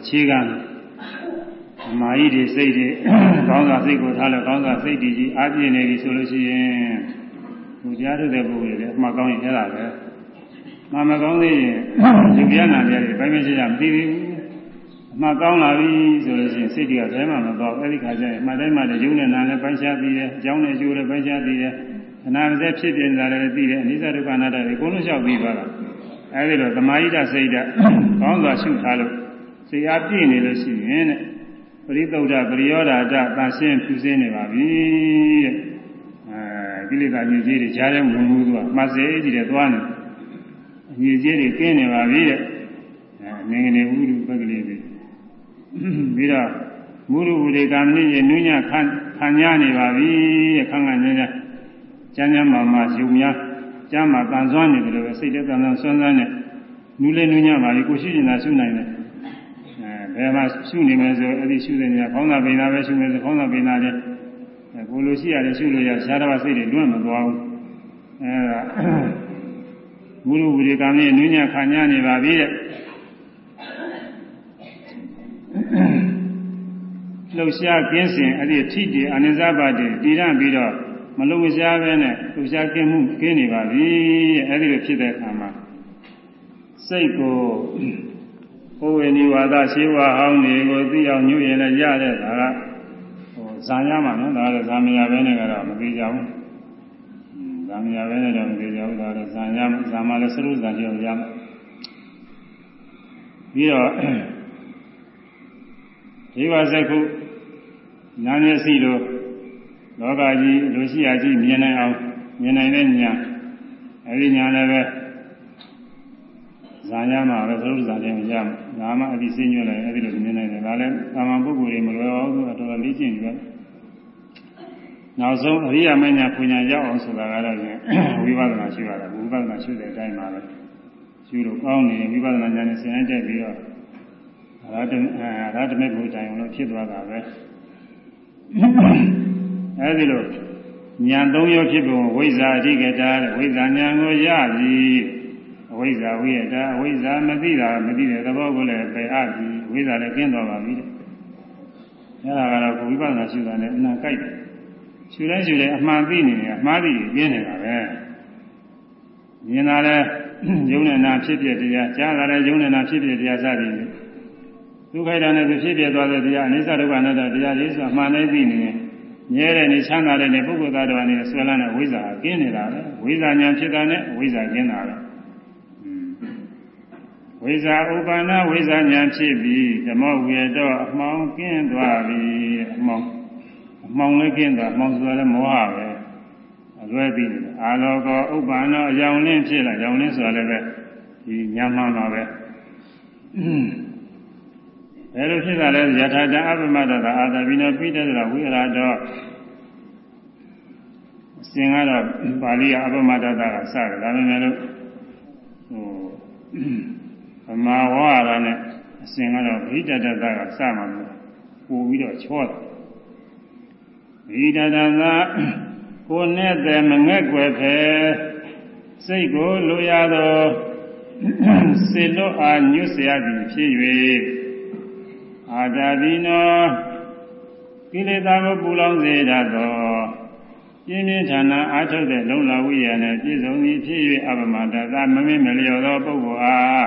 အောင်အခြေခံမာယိတွေစိတ်တွေကောင်းစွာစိတ်ကိုထားလို့ကောင်းစွာစိတ်တည်ကြည်အားပြည့်နေပြီဆိုလို့ရှိရင်သူကြားထုတ်တဲ့ပုဂ္ဂိုလ်တွေအမှကောင်းရင်အဲ့ဒါပဲမမကောင်းသေးရင်လူပြနာကြတယ်ဘယ်မှရှိတာမသိဘူးအမှကောင်းလာပြီဆိုလို့ရှိရင်စိတ်တွေကဘယ်မှမတော့အဲ့ဒီခါကျရင်အမှတိုင်းမှတည်းယုံနဲ့နာနဲ့ပိုင်းခြားပြီးတယ်အကြောင်းနဲ့အကျိုးနဲ့ပိုင်းခြားပြီးတယ်အနာမစဲဖြစ်ပြနေတာလည်းသိတယ်အနိစ္စဒုက္ခအနတ္တတွေအကုန်လုံးလျှောက်ပြီးသွားတာအဲဒီတော့သမာဓိတစိတ်ဓာတ်ကောင်းစွာရှုထားလို့စိ တ်အားပြည့်နေလို့ရှိရင်တဲ့ပရိသုဒ္ဓပရိယောဓာတတန်ရှင်းဖြူစင်းနေပါပြီတဲ့အဲကိလေသာညစ်ကြေးတွေကြားထဲဝင်မှုသူကမှတ်စေကြည့်တယ်သွားနေညစ်ကြေးတွေကင်းနေပါပြီတဲ့အဲငငနေဝုဒ္ဓပက္ကလေးတွေပြီးတော့မုရုဝေကာမဏိရဲ့နုညခံခံရနေပါပြီတဲ့ခံခံညညကျမ်းကျမ်းမာမာယူများကျမ်းမာတန်ဆွမ်းနေတယ်လို့စိတ်တဲ့တန်ဆွမ်းဆွမ်းဆွမ်းနဲ့နူးလေနူးညပါပြီကိုရှိနေတာရှုနိုင်တယ် ဘယ်မှာရှုနေမယ်ဆိုအဲ့ဒီရှုတဲ့နေရာခေါင်းသာပိန်သာပဲရှုမယ်ဆိုခေါင်းသာပိန်သာနဲ့ကိုလိုရှိရတယ်ရှုလို့ရရှားတော့စိတ်တွေလွတ်မသွားဘူးအဲဒါဘုရုဝိရိကံနဲ့နုညခါညာနေပါပြီတဲ့လှုပ်ရှားကင်းစင်အဲ့ဒီထိတည်အနိစ္စပါတည်တည်ရပြီးတော့မလုံမရှားပဲနဲ့လှုပ်ရှားကင်းမှုကင်းနေပါပြီအဲ့ဒီလိုဖြစ်တဲ့အခါမှာစိတ်ကို ဘဝေနိဝါဒရှိဝဟောင်းတွေကိုသိအောင်ညွှန်ရင်လည်းရတဲ့ဒါကဟိုဇာရမှာနော်ဒါလည်းဇာမယာပဲနဲ့ကတော့မသိကြဘူးဇာမယာပဲနဲ့တော့မသိကြဘူးဒါလည်းဇာရဇာမလည်းစရုဇာကြောင့်ရမှာပြီးတော့ဒီဝဇကုနာမျက်စိလိုလောကကြီးလူရှိရာကြီးမြင်နိုင်အောင်မြင်နိုင်တဲ့ညာအဲဒီညာလည်းပဲ ဇာညမှာပဲသရုပ်ဇာလည်းမရဘူး။ဒါမှအဒီစင်းညွှန်လိုက်အဲ့ဒီလိုမြင်နိုင်တယ်။ဒါလည်းသာမန်ပုဂ္ဂိုလ်တွေမလွယ်အောင်ဆိုတော့တော်တော်လေ့ကျင့်ကြတယ်။နောက်ဆုံးအရိယာမညာပညာရောက်အောင်ဆိုတာကတော့ဝိပဿနာရှိရတယ်။ဝိပဿနာရှိတဲ့အတိုင်းပါပဲ။ရှိလို့ကောင်းနေဝိပဿနာဉာဏ်နဲ့ဆင်ရင်တက်ပြီးတော့ရာထရာထမေဘုတိုင်အောင်လို့ဖြစ်သွားတာပဲ။အဲဒီလိုဉာဏ်သုံးရောဖြစ်ပုံဝိဇ္ဇာအဓိကတာဝိဇ္ဇာဉာဏ်ကိုရပြီ။ အဝိဇ္ဇာဝိယတာအဝိဇ္ဇာမသိတာမသိတဲ့သဘောကိုလည်းပယ်အပ်ပြီးဝိဇ္ဇာလည်းကျင်းသွားပါပြီတဲ့အဲဒါကတော့ဝိပဿနာရှုတာနဲ့အနာကြိုက်တယ်ရှုတိုင်းရှုတိုင်းအမှန်သိနေတယ်အမှားသိရင်းနေတာပဲမြင်တာလဲယုံနဲ့နာဖြစ်ဖြစ်တရားကြားတာလဲယုံနဲ့နာဖြစ်ဖြစ်တရားစသည်ဒုက္ခိတာနဲ့သူဖြစ်ဖြစ်သွားတဲ့တရားအနိစ္စဒုက္ခအနတ္တတရားလေးဆိုအမှန်တိုင်းသိနေတယ်မြဲတဲ့နေချမ်းသာတဲ့နေပုဂ္ဂိုလ်သားတော်အနေနဲ့ဆွဲလန်းတဲ့ဝိဇ္ဇာကင်းနေတာပဲဝိဇ္ဇာညာဖြစ်တာနဲ့ဝိဇ္ဇာကင်းတာပဲ ဝိဇ္ဇာဥပါဏဝိဇ္ဇာညာဖြစ်ပြီးဓမ္မဝေတော့အမှောင်ကင်းသွားပြီအမှောင်အမှောင်လည်းကင်းသွားအမှောင်ဆိုတာလည်းမောဟပဲအလွဲပြီးနေတယ်အာလောကောဥပါဏအယောင်လင်းဖြစ်လာအယောင်လင်းဆိုတာလည်းပဲဒီညာမှန်ပါပဲဘယ်လိုဖြစ်တာလဲယထာတအပမတ္တသာအာသဘိနောပိတ္တရာဝိရတောအစဉ်ကတော့ပါဠိအပမတ္တသာကစတယ်ဒါပေမဲ့လို့ဟို ဗမာဝါရနဲ့အစဉ်ကတော့ဗိတ္တတသာကစမှာလို့ပို့ပြီးတော့ချောတယ်ဗိတ္တတသာကိုနဲ့တည်းမငဲ့ွယ်ဖဲစိတ်ကိုလိုရသောစေလွတ်အားညွတ်เสียသည်ဖြစ်၍အာတာတိနောကိလေသာကိုပူလောင်စေတတ်သောပြင်းပြင်းထန်ထန်အာထုတ်တဲ့လုံလဝိရနဲ့ပြည့်စုံသည်ဖြစ်၍အပမတသာမမင်းမလျော်သောပုဂ္ဂိုလ်အား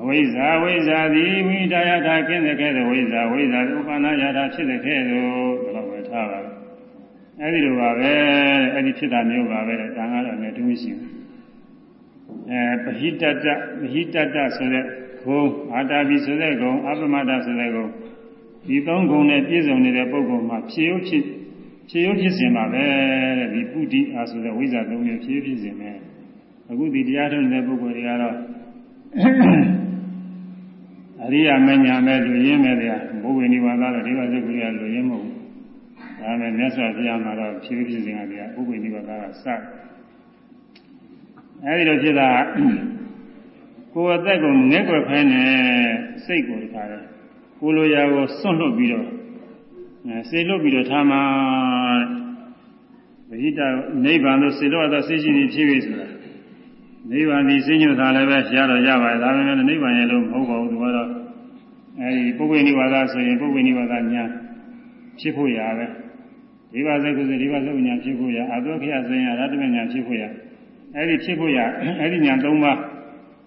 အဝိဇ္ဇာဝိဇ္ဇာသည်ဝိဒါယထာကင်းတဲ့ကဲ့သို့ဝိဇ္ဇာဝိဇ္ဇာဥပနာယထာဖြစ်တဲ့ကဲ့သို့ဒီလိုပဲထားပါဘူးအဲဒီလိုပါပဲအဲဒီဖြစ်တာမျိုးပါပဲတန်ကတော့လည်းတူးရှိဘူးအဲပဟိတတပဟိတတဆိုတဲ့ဂုံအာတာပိဆိုတဲ့ဂုံအပမတဆိုတဲ့ဂုံဒီသုံးဂုံနဲ့ပြည့်စုံနေတဲ့ပုဂ္ဂိုလ်မှာဖြည့်ရုပ်ဖြစ်ဖြည့်ရုပ်ဖြစ်စဉ်ပါပဲတဲ့ဒီပုတိအာဆိုတဲ့ဝိဇ္ဇာသုံးမျိုးဖြည့်ဖြစ်စဉ်ပဲအခုဒီတရားထုတ်နေတဲ့ပုဂ္ဂိုလ်တွေကတော့ အရိယာမညာမဲ့လူရင်းမဲ့တရားဘုဝေနိဝါဒတော့ဒီပါစကုရလူရင်းမဟုတ်ဘူးဒါနဲ့မြတ်စွာဘုရားမှာတော့ဖြည့်ဖြစ်စဉ်ကတရားဘုဝေနိဝါဒကစအဲဒီလိုဖြစ်တာကိုယ်အသက်ကိုငဲ့ွယ်ဖဲနဲ့စိတ်ကိုတခါလဲကိုလိုရာကိုစွန့်လွတ်ပြီးတော့စေလွတ်ပြီးတော့ထားမှာဗဟိတနိဗ္ဗာန်လို့စေလွတ်တော့စိတ်ရှိနေဖြစ်ပြီဆိုတာ နိဗ္ဗာန်ဒီစိညွတ်တာလည်းပဲရတော့ရပါတယ်ဒါပေမဲ့နိဗ္ဗာန်ရဲ့လို့မဟုတ်ပါဘူးသူကတော့အဲဒီပုဂ္ဂိုလ်နိဗ္ဗာန်ဆိုရင်ပုဂ္ဂိုလ်နိဗ္ဗာန်ညာဖြစ်ဖို့ရပဲဒီပါစိတ်ကုသဒီပါစိတ်ညာဖြစ်ဖို့ရအတုခရဆိုရင်ရတ္တမညာဖြစ်ဖို့ရအဲဒီဖြစ်ဖို့ရအဲဒီညာ၃ပါး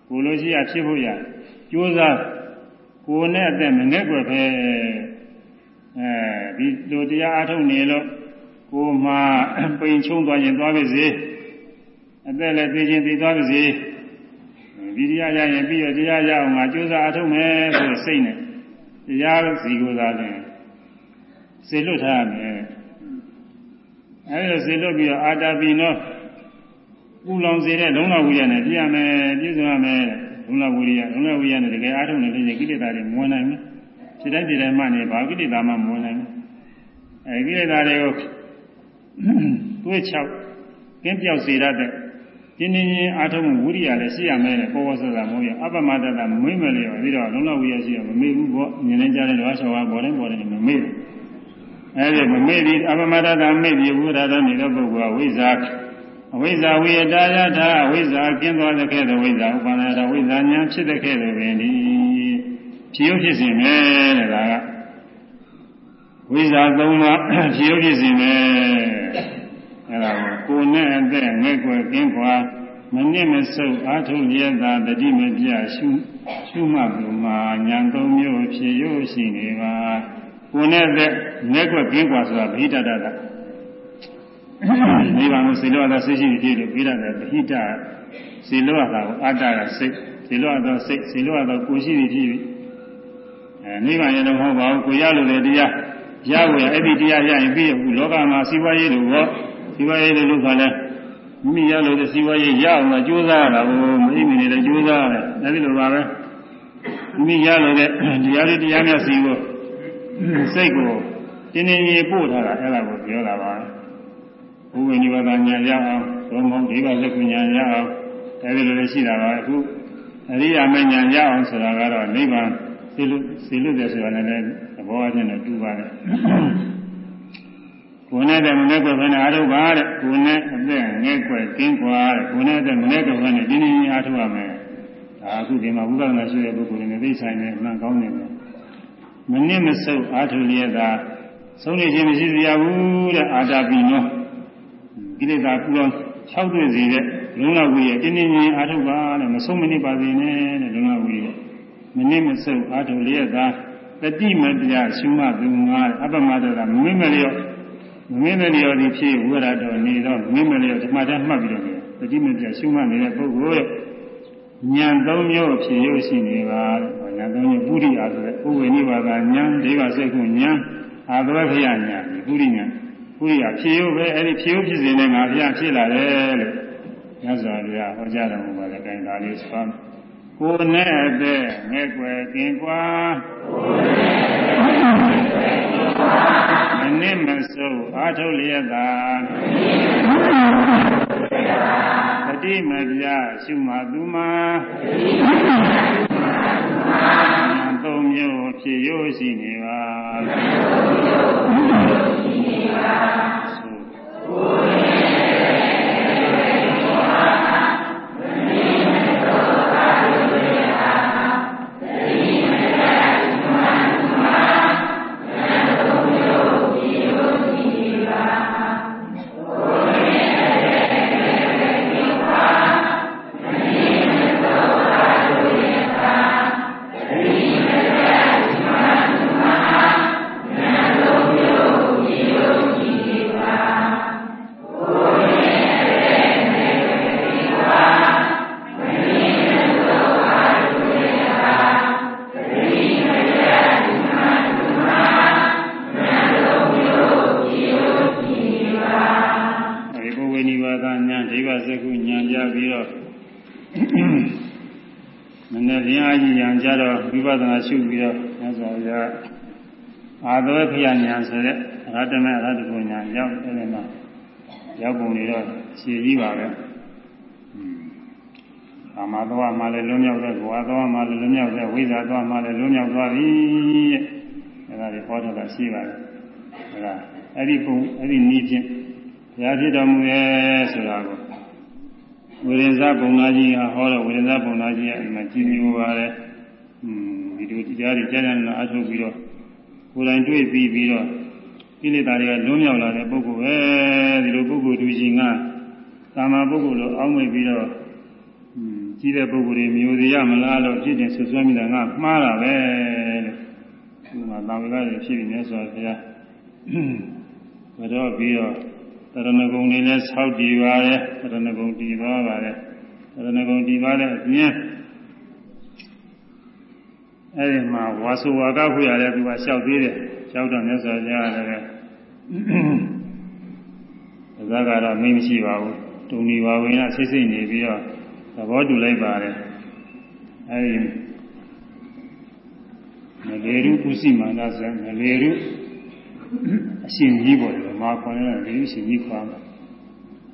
ကိုလိုရှိရဖြစ်ဖို့ရကြိုးစားကိုနဲ့အသက်မငဲ့ွယ်ပဲအဲဒီလိုတရားအားထုတ်နေလို့ကိုမှပိန်ချုံသွားရင်သွားပါစေ အသက်လည်းသိချင်းသိသွားပါစေဒီတရားရရင်ပြီးတော့တရားရအောင်ငါကြိုးစားအားထုတ်မယ်ဆိုစိတ်နဲ့တရားစီကိုသာလည်းစေလွတ်ထားရမယ်အဲဒီလိုစေလွတ်ပြီးတော့အာတာပိနောပူလောင်စေတဲ့လုံလဝိရနဲ့ပြရမယ်ပြည့်စုံရမယ်လုံလဝိရိယလုံလဝိရိယနဲ့တကယ်အားထုတ်နေလို့ကိလေသာတွေမဝင်နိုင်ဘူးစိတ်တိုင်းစိတ်တိုင်းမှနေဘာကိလေသာမှမဝင်နိုင်ဘူးအဲကိလေသာတွေကိုတွေးချောက်ကင်းပြောက်စေရတဲ့တ င်းတင်းချင်းအားထုတ်မှုဝိရိယလည်းရှိရမယ်လေပေါ်ပေါ်ဆဆမဟုတ်ရအပမတ္တမမွေးမလျော်ပြီးတော့လုံလဝိရိယရှိရမမေ့ဘူးပေါ့မြင်နေကြတဲ့ဓဝါဆောဝါပေါ်တိုင်းပေါ်တိုင်းမမေ့ဘူးအဲဒီမမေ့ပြီးအပမတ္တမေ့ပြီးဝိရဒနေတဲ့ပုဂ္ဂိုလ်ကဝိဇ္ဇာအဝိဇ္ဇာဝိယတာယထာအဝိဇ္ဇာကျင်းသွားတဲ့ခဲ့တဲ့ဝိဇ္ဇာဥပါဒနာဝိဇ္ဇာညာဖြစ်တဲ့ခဲ့တဲ့ပင်ဒီဖြစ်ရဖြစ်စဉ်ပဲတဲ့ဒါကဝိဇ္ဇာသုံးပါးဖြစ်ရဖြစ်စဉ်ပဲ အဲ့ဒါကိုကိုယ်နဲ့အသက်ငဲ့ွယ်ကင်းကွာမနစ်မဆုပ်အာထုရတာတတိမပြရှုရှုမှတ်ဘူးမှာညာသုံးမျိုးဖြစ်ရရှိနေပါကိုယ်နဲ့အသက်ငဲ့ွယ်ကင်းကွာဆိုတာဗိဒ္ဓတာနိဗ္ဗာန်ကိုစေလောတာစိတ်ရှိဖြစ်လို့ပြီးရတယ်ပဟိတစေလောတာကိုအတ္တကစိတ်စေလောတော့စိတ်စေလောတော့ကိုရှိဖြစ်ပြီအဲနိဗ္ဗာန်ရတော့မဟုတ်ပါဘူးကိုရလို့လေတရားရဖို့ရအဲ့ဒီတရားရရင်ပြီးရဘူးလောကမှာစီးပွားရေးလို့ရော စီးပွားရေးလို့ခါလဲမိမိရလို့စီးပွားရေးရအောင်ကြိုးစားရတာကိုမိမိနေလည်းကြိုးစားရတယ်ဒါပြီးလို့ပါပဲမိမိရလို့တဲ့တရားလေးတရားများစီဖို့စိတ်ကိုတင်းတင်းကြီးပို့ထားတာအဲ့ဒါကိုပြောတာပါဥပ္ပနိဗ္ဗာန်ညာရအောင်သို့မဟုတ်ဒီကလက်ကုညာရအောင်အဲဒီလိုလည်းရှိတာပါအခုအရိယာမညာရအောင်ဆိုတာကတော့နိဗ္ဗာန်သိလို့သိလို့တယ်ဆိုတာလည်းသဘောအချင်းနဲ့တူပါတယ် ကိုယ်နဲ့တည်းမနဲ့ကွယ်ဖက်နဲ့အားထုတ်ပါတဲ့ကိုယ်နဲ့အသက်ငဲ့ကွယ်ကင်းကွာတဲ့ကိုယ်နဲ့တည်းမနဲ့ကွယ်ဖက်နဲ့ဒီနည်းအားထုတ်ရမယ်ဒါအခုဒီမှာဘုရားနာရှိတဲ့ပုဂ္ဂိုလ်တွေနဲ့သိဆိုင်နေမှန်ကောင်းနေတယ်မနစ်မဆုပ်အားထုတ်လျက်သာဆုံးနေခြင်းမရှိရဘူးတဲ့အာတာပိနောကိလေသာပူအောင်၆တွေ့စေတဲ့လုံလဝိရဲ့တင်းတင်းချင်းအာထုတ်ပါတဲ့မဆုံးမနစ်ပါစေနဲ့တဲ့လုံလဝိရဲ့မနစ်မဆုပ်အာထုတ်လျက်သာတတိမတရားရှုမှတ်သူငါအပမတ္တကမင်းမလျော့ မင်းမလျော့ဒီဖြစ်ဝရတော်နေတော့မင်းမလျော့ဓမ္မတမှတ်ပြီးတော့တတိမတရားရှုမှတ်နေတဲ့ပုဂ္ဂိုလ်ရဲ့ဉာဏ်သုံးမျိုးဖြစ်ရရှိနေပါတဲ့ဉာဏ်သုံးမျိုးပုရိယာဆိုတဲ့ဥဝေနိဘာကဉာဏ်ဒိဗစိတ်ခုဉာဏ်အာသဝခရဉာဏ်ဒီပုရိညာပုရိယာဖြစ်ရုပ်ပဲအဲ့ဒီဖြစ်ရုပ်ဖြစ်စဉ်နဲ့ငါဘုရားဖြစ်လာတယ်လို့ညဇောဘုရားဟောကြားတော်မူပါတယ်အဲဒါလေးဆိုကိုယ်နဲ့အသက်ငဲ့ွယ်ကင်ကွာမန စ်မစိုးအာထုတ်လျက်သာပတိမပြရှုမှသူမှာသုံးမျိုးဖြစ်ရိုးရှိနေပါရှု အာသဝခရညာဆိုတဲ့ရတမေရတ္တကုညာရောက်အဲ့ဒီမှာရောက်ပုံနေတော့ရှည်ကြီးပါပဲ။အာမသွားမှလည်းလွံ့မြောက်တဲ့ဘဝသွားမှလည်းလွံ့မြောက်တဲ့ဝိဇ္ဇာသွားမှလည်းလွံ့မြောက်သွားပြီတဲ့။အဲ့ဒါတွေဟောတော့တာရှိပါတယ်။အဲ့ဒါအဲ့ဒီပုံအဲ့ဒီနည်းဖြင့်ဘုရားဖြစ်တော်မူရဲ့ဆိုတာကိုဝိရိယပုံနာကြီးကဟောတော့ဝိရိယပုံနာကြီးကအမှကြည်ညိုပါတယ်။ဒီလိုတရားတွေကြားကြလာအထုတ်ပြီးတော့ ကိုယ်တိုင်တွေ့ပြီးပြီးတော့ကိလေသာတွေကလွံ့မြောက်လာတဲ့ပုဂ္ဂိုလ်ပဲဒီလိုပုဂ္ဂိုလ်သူရှင်ကသာမန်ပုဂ္ဂိုလ်လိုအောင်းမိတ်ပြီးတော့ကြီးတဲ့ပုဂ္ဂိုလ်တွေမျိုးစီရမလားလို့ဖြစ်တင်ဆွဆွဲမိတာငါမှားတာပဲလို့ဒီမှာတာဝကတွေဖြစ်ပြီးမြတ်စွာဘုရားဘယ်တော့ပြီးတော့တရဏဂုံတွေလည်းဆောက်တည်ပါတယ်တရဏဂုံတည်သွားပါတယ်တရဏဂုံတည်သွားတဲ့အပြင် အဲဒီမှာဝါဆိုဝါကခွေရတယ်သူကလျှောက်သေးတယ်လျှောက်တော့မြတ်စွာဘုရားလည်းဒါကတော့မင်းမရှိပါဘူးတုံနေပါဝင်ကဆိတ်ဆိတ်နေပြီးတော့သဘောတူလိုက်ပါတယ်အဲဒီမလေရုပုစီမန္တဆိုမလေရုအရှင်ကြီးပေါ်တယ်မာခွန်ရလေရုအရှင်ကြီးခွာမှာ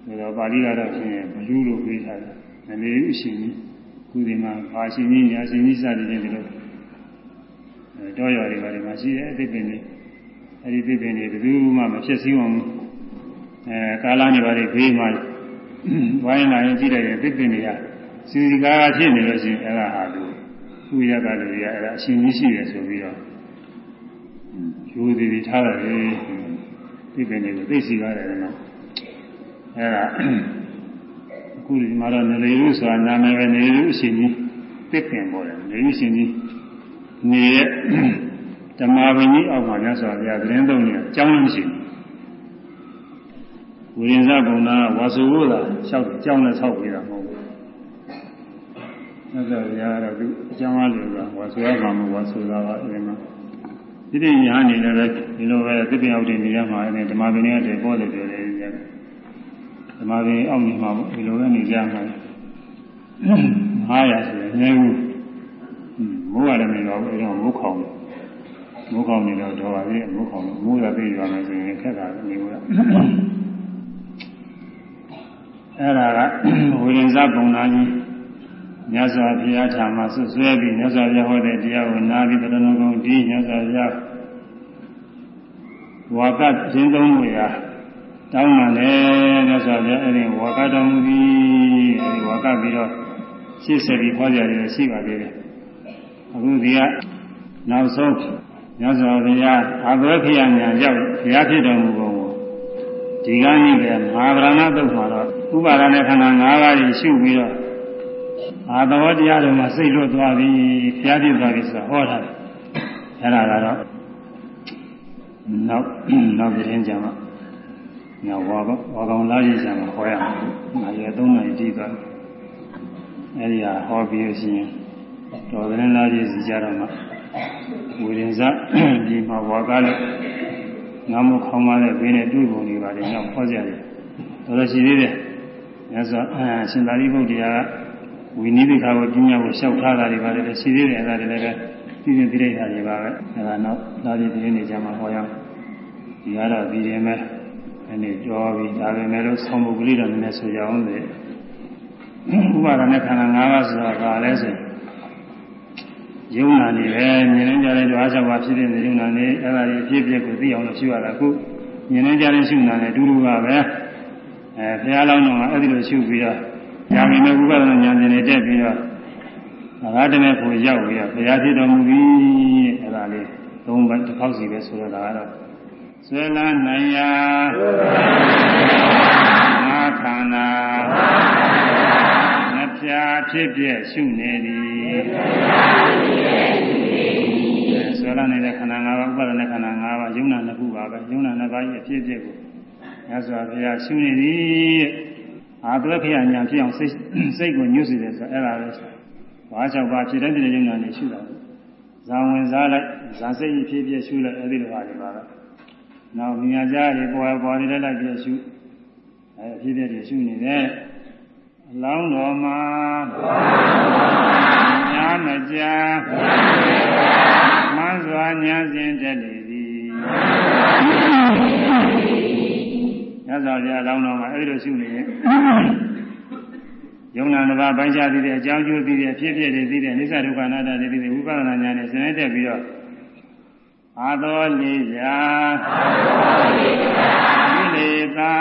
ဒါတော့ပါဠိကတော့ဖြင့်ဘလူလို့ပြောထားတယ်မလေရုအရှင်ကြီးခုဒီမှာပါရှင်ကြီးညာရှင်ကြီးစသည်ဖြင့်ဒီလို တောရွာတွေဘာတွေမှာရှိတယ်အသိပင်တွေအဲဒီသိပင်တွေဘယ်သူမှမဖြစ်စည်းအောင်အဲကာလနေပါလေဘေးမှာဝိုင်းလာရင်ကြည့်လိုက်ရင်သိပင်တွေကစီစီကားကားဖြစ်နေလို့ရှိရင်အဲ့ဒါဟာသူဥရကလူတွေကအဲ့ဒါအရှင်ကြီးရှိတယ်ဆိုပြီးတော့ရိုးသေးသေးထားတယ်သိပင်တွေကိုသိစီကားတယ်နော်အဲ့ဒါအခုဒီမှာတော့နေလူဆိုတာနာမည်ပဲနေလူအရှင်ကြီးသိပင်ပေါ်တယ်နေလူရှင်ကြီး နေတဲ့ဓမ္မပင်ကြီးအောက်မှာမြတ်စွာဘုရားသတင်းသုံးနေအကြောင်းမရှိဘူးဝိရင်ဇဘုံနာဝါစုဝလာလျှောက်အကြောင်းနဲ့ဆောက်ပြီးတာမဟုတ်ဘူးမြတ်စွာဘုရားကတော့သူအကြောင်းအားလို့ကဝါစုရမှာမဟုတ်ဝါစုတာပါအဲဒီမှာဒီတိညာအနေနဲ့ပဲဒီလိုပဲသစ်ပင်အောက်တွေနေရမှာအဲဓမ္မပင်တွေတည်းပေါ်တယ်ပြောတယ်ဒီကဓမ္မပင်အောက်နေမှာဒီလိုပဲနေကြမှာ900ဆိုရင်နည်းဘူး မိုးရတယ်မလို့အဲတော့မိုးခေါင်မိုးခေါင်နေတော့တော့ပါလေမိုးခေါင်မိုးရသေးရမယ်ဆိုရင်ခက်တာနေလို့အဲ့ဒါကဝိရင်ဇပုံနာကြီးမြတ်စွာဘုရားထာမှာဆွဆွဲပြီးမြတ်စွာဘုရားဟောတဲ့တရားကိုနာပြီးတရဏဂုံဒီမြတ်စွာဘုရားဝါကရှင်းသုံးမှုရာတောင်းမှလည်းမြတ်စွာဘုရားအဲ့ဒီဝါကတော်မူပြီးအဲ့ဒီဝါကပြီးတော့ရှင်းဆက်ပြီးဟောကြရတယ်ရှိပါသေးတယ် အခုဒီကနောက်ဆုံးမြတ်စွာဘုရားအာဘဝခရညာရောက်ဘုရားဖြစ်တော်မူပုံကိုဒီကနေ့ပဲမဟာဗရဏသုတ်မှာတော့ဥပါဒနဲ့ခန္ဓာ၅ပါးကြီးရှုပြီးတော့အာသဝတရားတွေမှာစိတ်လွတ်သွားပြီဘုရားဖြစ်သွားပြီဆိုတော့ဟောတာအဲ့ဒါကတော့နောက်နောက်ပြင်းကြမှာညဝါကောဝါကောင်လာရေးဆံမှာဟောရမှာ။ငါရသုံးနိုင်ကြည့်သွား။အဲဒီဟာဟောပြီးလို့ရှိရင် တော်သရင်လာရေးစီကြတော့မှဝေရင်စဒီမှာဝါကားလို့ငါမခေါင်းမတဲ့ဘေးနဲ့တွေ့ပုံတွေပါတယ်နောက်ဟောကြတယ်။တော်တော်ရှိသေးတယ်။မြတ်စွာအရှင်သာရိပုတ္တရာကဝိနည်းဒိဋ္ဌာကိုပညာကိုလျှောက်ထားတာတွေပါတယ်ရှိသေးတယ်အဲဒါတွေလည်းပဲပြည်ပြတိဋ္ဌာတွေပါပဲ။အဲဒါနောက်လာပြီးပြင်းနေကြမှာဟောရအောင်။ဒီကတော့ဒီရင်မဲ့အနေကြောပြီဒါပဲမဲ့လို့ဆောင်းပုဂ္ဂလိတော့နည်းနည်းဆိုကြအောင်လေဥပါဒနဲ့ခန္ဓာ၅ပါးဆိုတာကလည်းဆို ယုံနာနေပဲမြင်နေကြတဲ့ဓဝါ၆ပါးဖြစ်တဲ့ယုံနာနေအဲ့ဒါကြီးဖြစ်ဖြစ်ကိုသိအောင်လို့ရှိရတာခုမြင်နေကြတဲ့ရှုနာနေအတူတူပါပဲအဲဘုရားလောင်းတော်ကအဲ့ဒီလိုရှုပြီးတော့ညာမင်းနဲ့ဥပါဒနာဉာဏ်ရှင်တွေတက်ပြီးတော့ငါတည်းကိုရောက်ပြီးတော့ဘုရားဖြစ်တော်မူပြီအဲ့ဒါလေးသုံးပတ်တစ်ခေါက်စီပဲဆိုတော့ဒါကတော့ဆွေလာနိုင်ရာငါခန္ဓာမပြာဖြစ်ပြရှုနေသည် ၅ပါးယုံနာနှစ်ခုပါပဲယုံနာနှစ်ပါးရဲ့အဖြစ်အပျက်ကိုမြတ်စွာဘုရားရှုနေသည်အာသွဲခရညာဖြစ်အောင်စိတ်စိတ်ကိုညှို့စေတယ်ဆိုအဲ့ဒါပဲဘာ၆ပါးဖြစ်တဲ့ယုံနာနေရှုတာဇာဝင်စားလိုက်ဇာစိတ်ဖြစ်ဖြစ်ရှုလိုက်အဲ့ဒီလိုပါလေပါတော့နောက်မြညာကြားတွေပေါ်ပေါ်နေလိုက်ပြရှုအဲအဖြစ်အပျက်တွေရှုနေတယ်အလောင်းတော်မှာညာမကြာမှန်စွာညာစဉ်တက်လေသ ည်ညသော်ပြအလောင်းတော်မှာအဲဒီလိုရှုနေရင်ယုံနာတစ်ပါးပိုင်းခြားသိတဲ့အကြောင်းကျိုးသိတဲ့အဖြစ်အပျက်တွေသိတဲ့အနိစ္စဒုက္ခအနတ္တတွေသိတဲ့ဝိပဿနာဉာဏ်နဲ့ဆင်းရဲတက်ပြီးတော့အာသောလေးရာကိလေသာ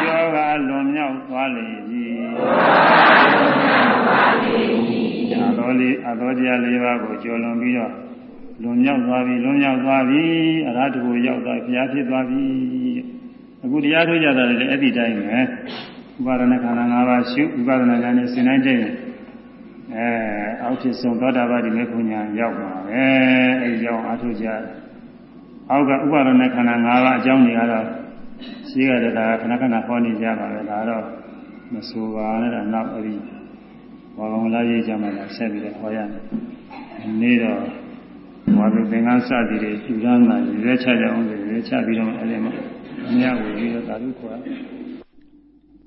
ကျောကလွန်မြောက်သွားလေပြီအာသောလေးအာသောတရားလေးပါးကိုကျော်လွန်ပြီးတော့ လွန်မြောက်သွားပြီလွန်မြောက်သွားပြီအရဟတကိုရောက်သွားဘုရားဖြစ်သွားပြီအခုတရားထုတ်ကြတာလည်းအဲ့ဒီတိုင်းပဲဥပါဒနာခန္ဓာ၅ပါးရှုဥပါဒနာဉာဏ်နဲ့စဉ်းတိုင်းတဲ့အဲအောက်ဖြစ်ဆုံးသောတာပတိမေခုညာရောက်ပါပဲအဲဒီကြောင့်အထုကြအောက်ကဥပါဒณะခန္ဓာ၅ပါးအကြောင်းတွေကတော့ရှိရတဲ့ဒါခဏခဏဟောနေကြပါပဲဒါတော့မဆိုပါနဲ့တော့နောက်အဲဒီဘောကောင်လာရေးကြမှာဆက်ပြီးတော့ဟောရမယ်နေ့တော့ ဘာလို့သင်္ကန်းစသည်တွေယူရမ်းတာရွေးချကြအောင်ရွေးချပြီးတော့အဲဒီမှာအများဝေပြီးတော့သာဓုခေါ်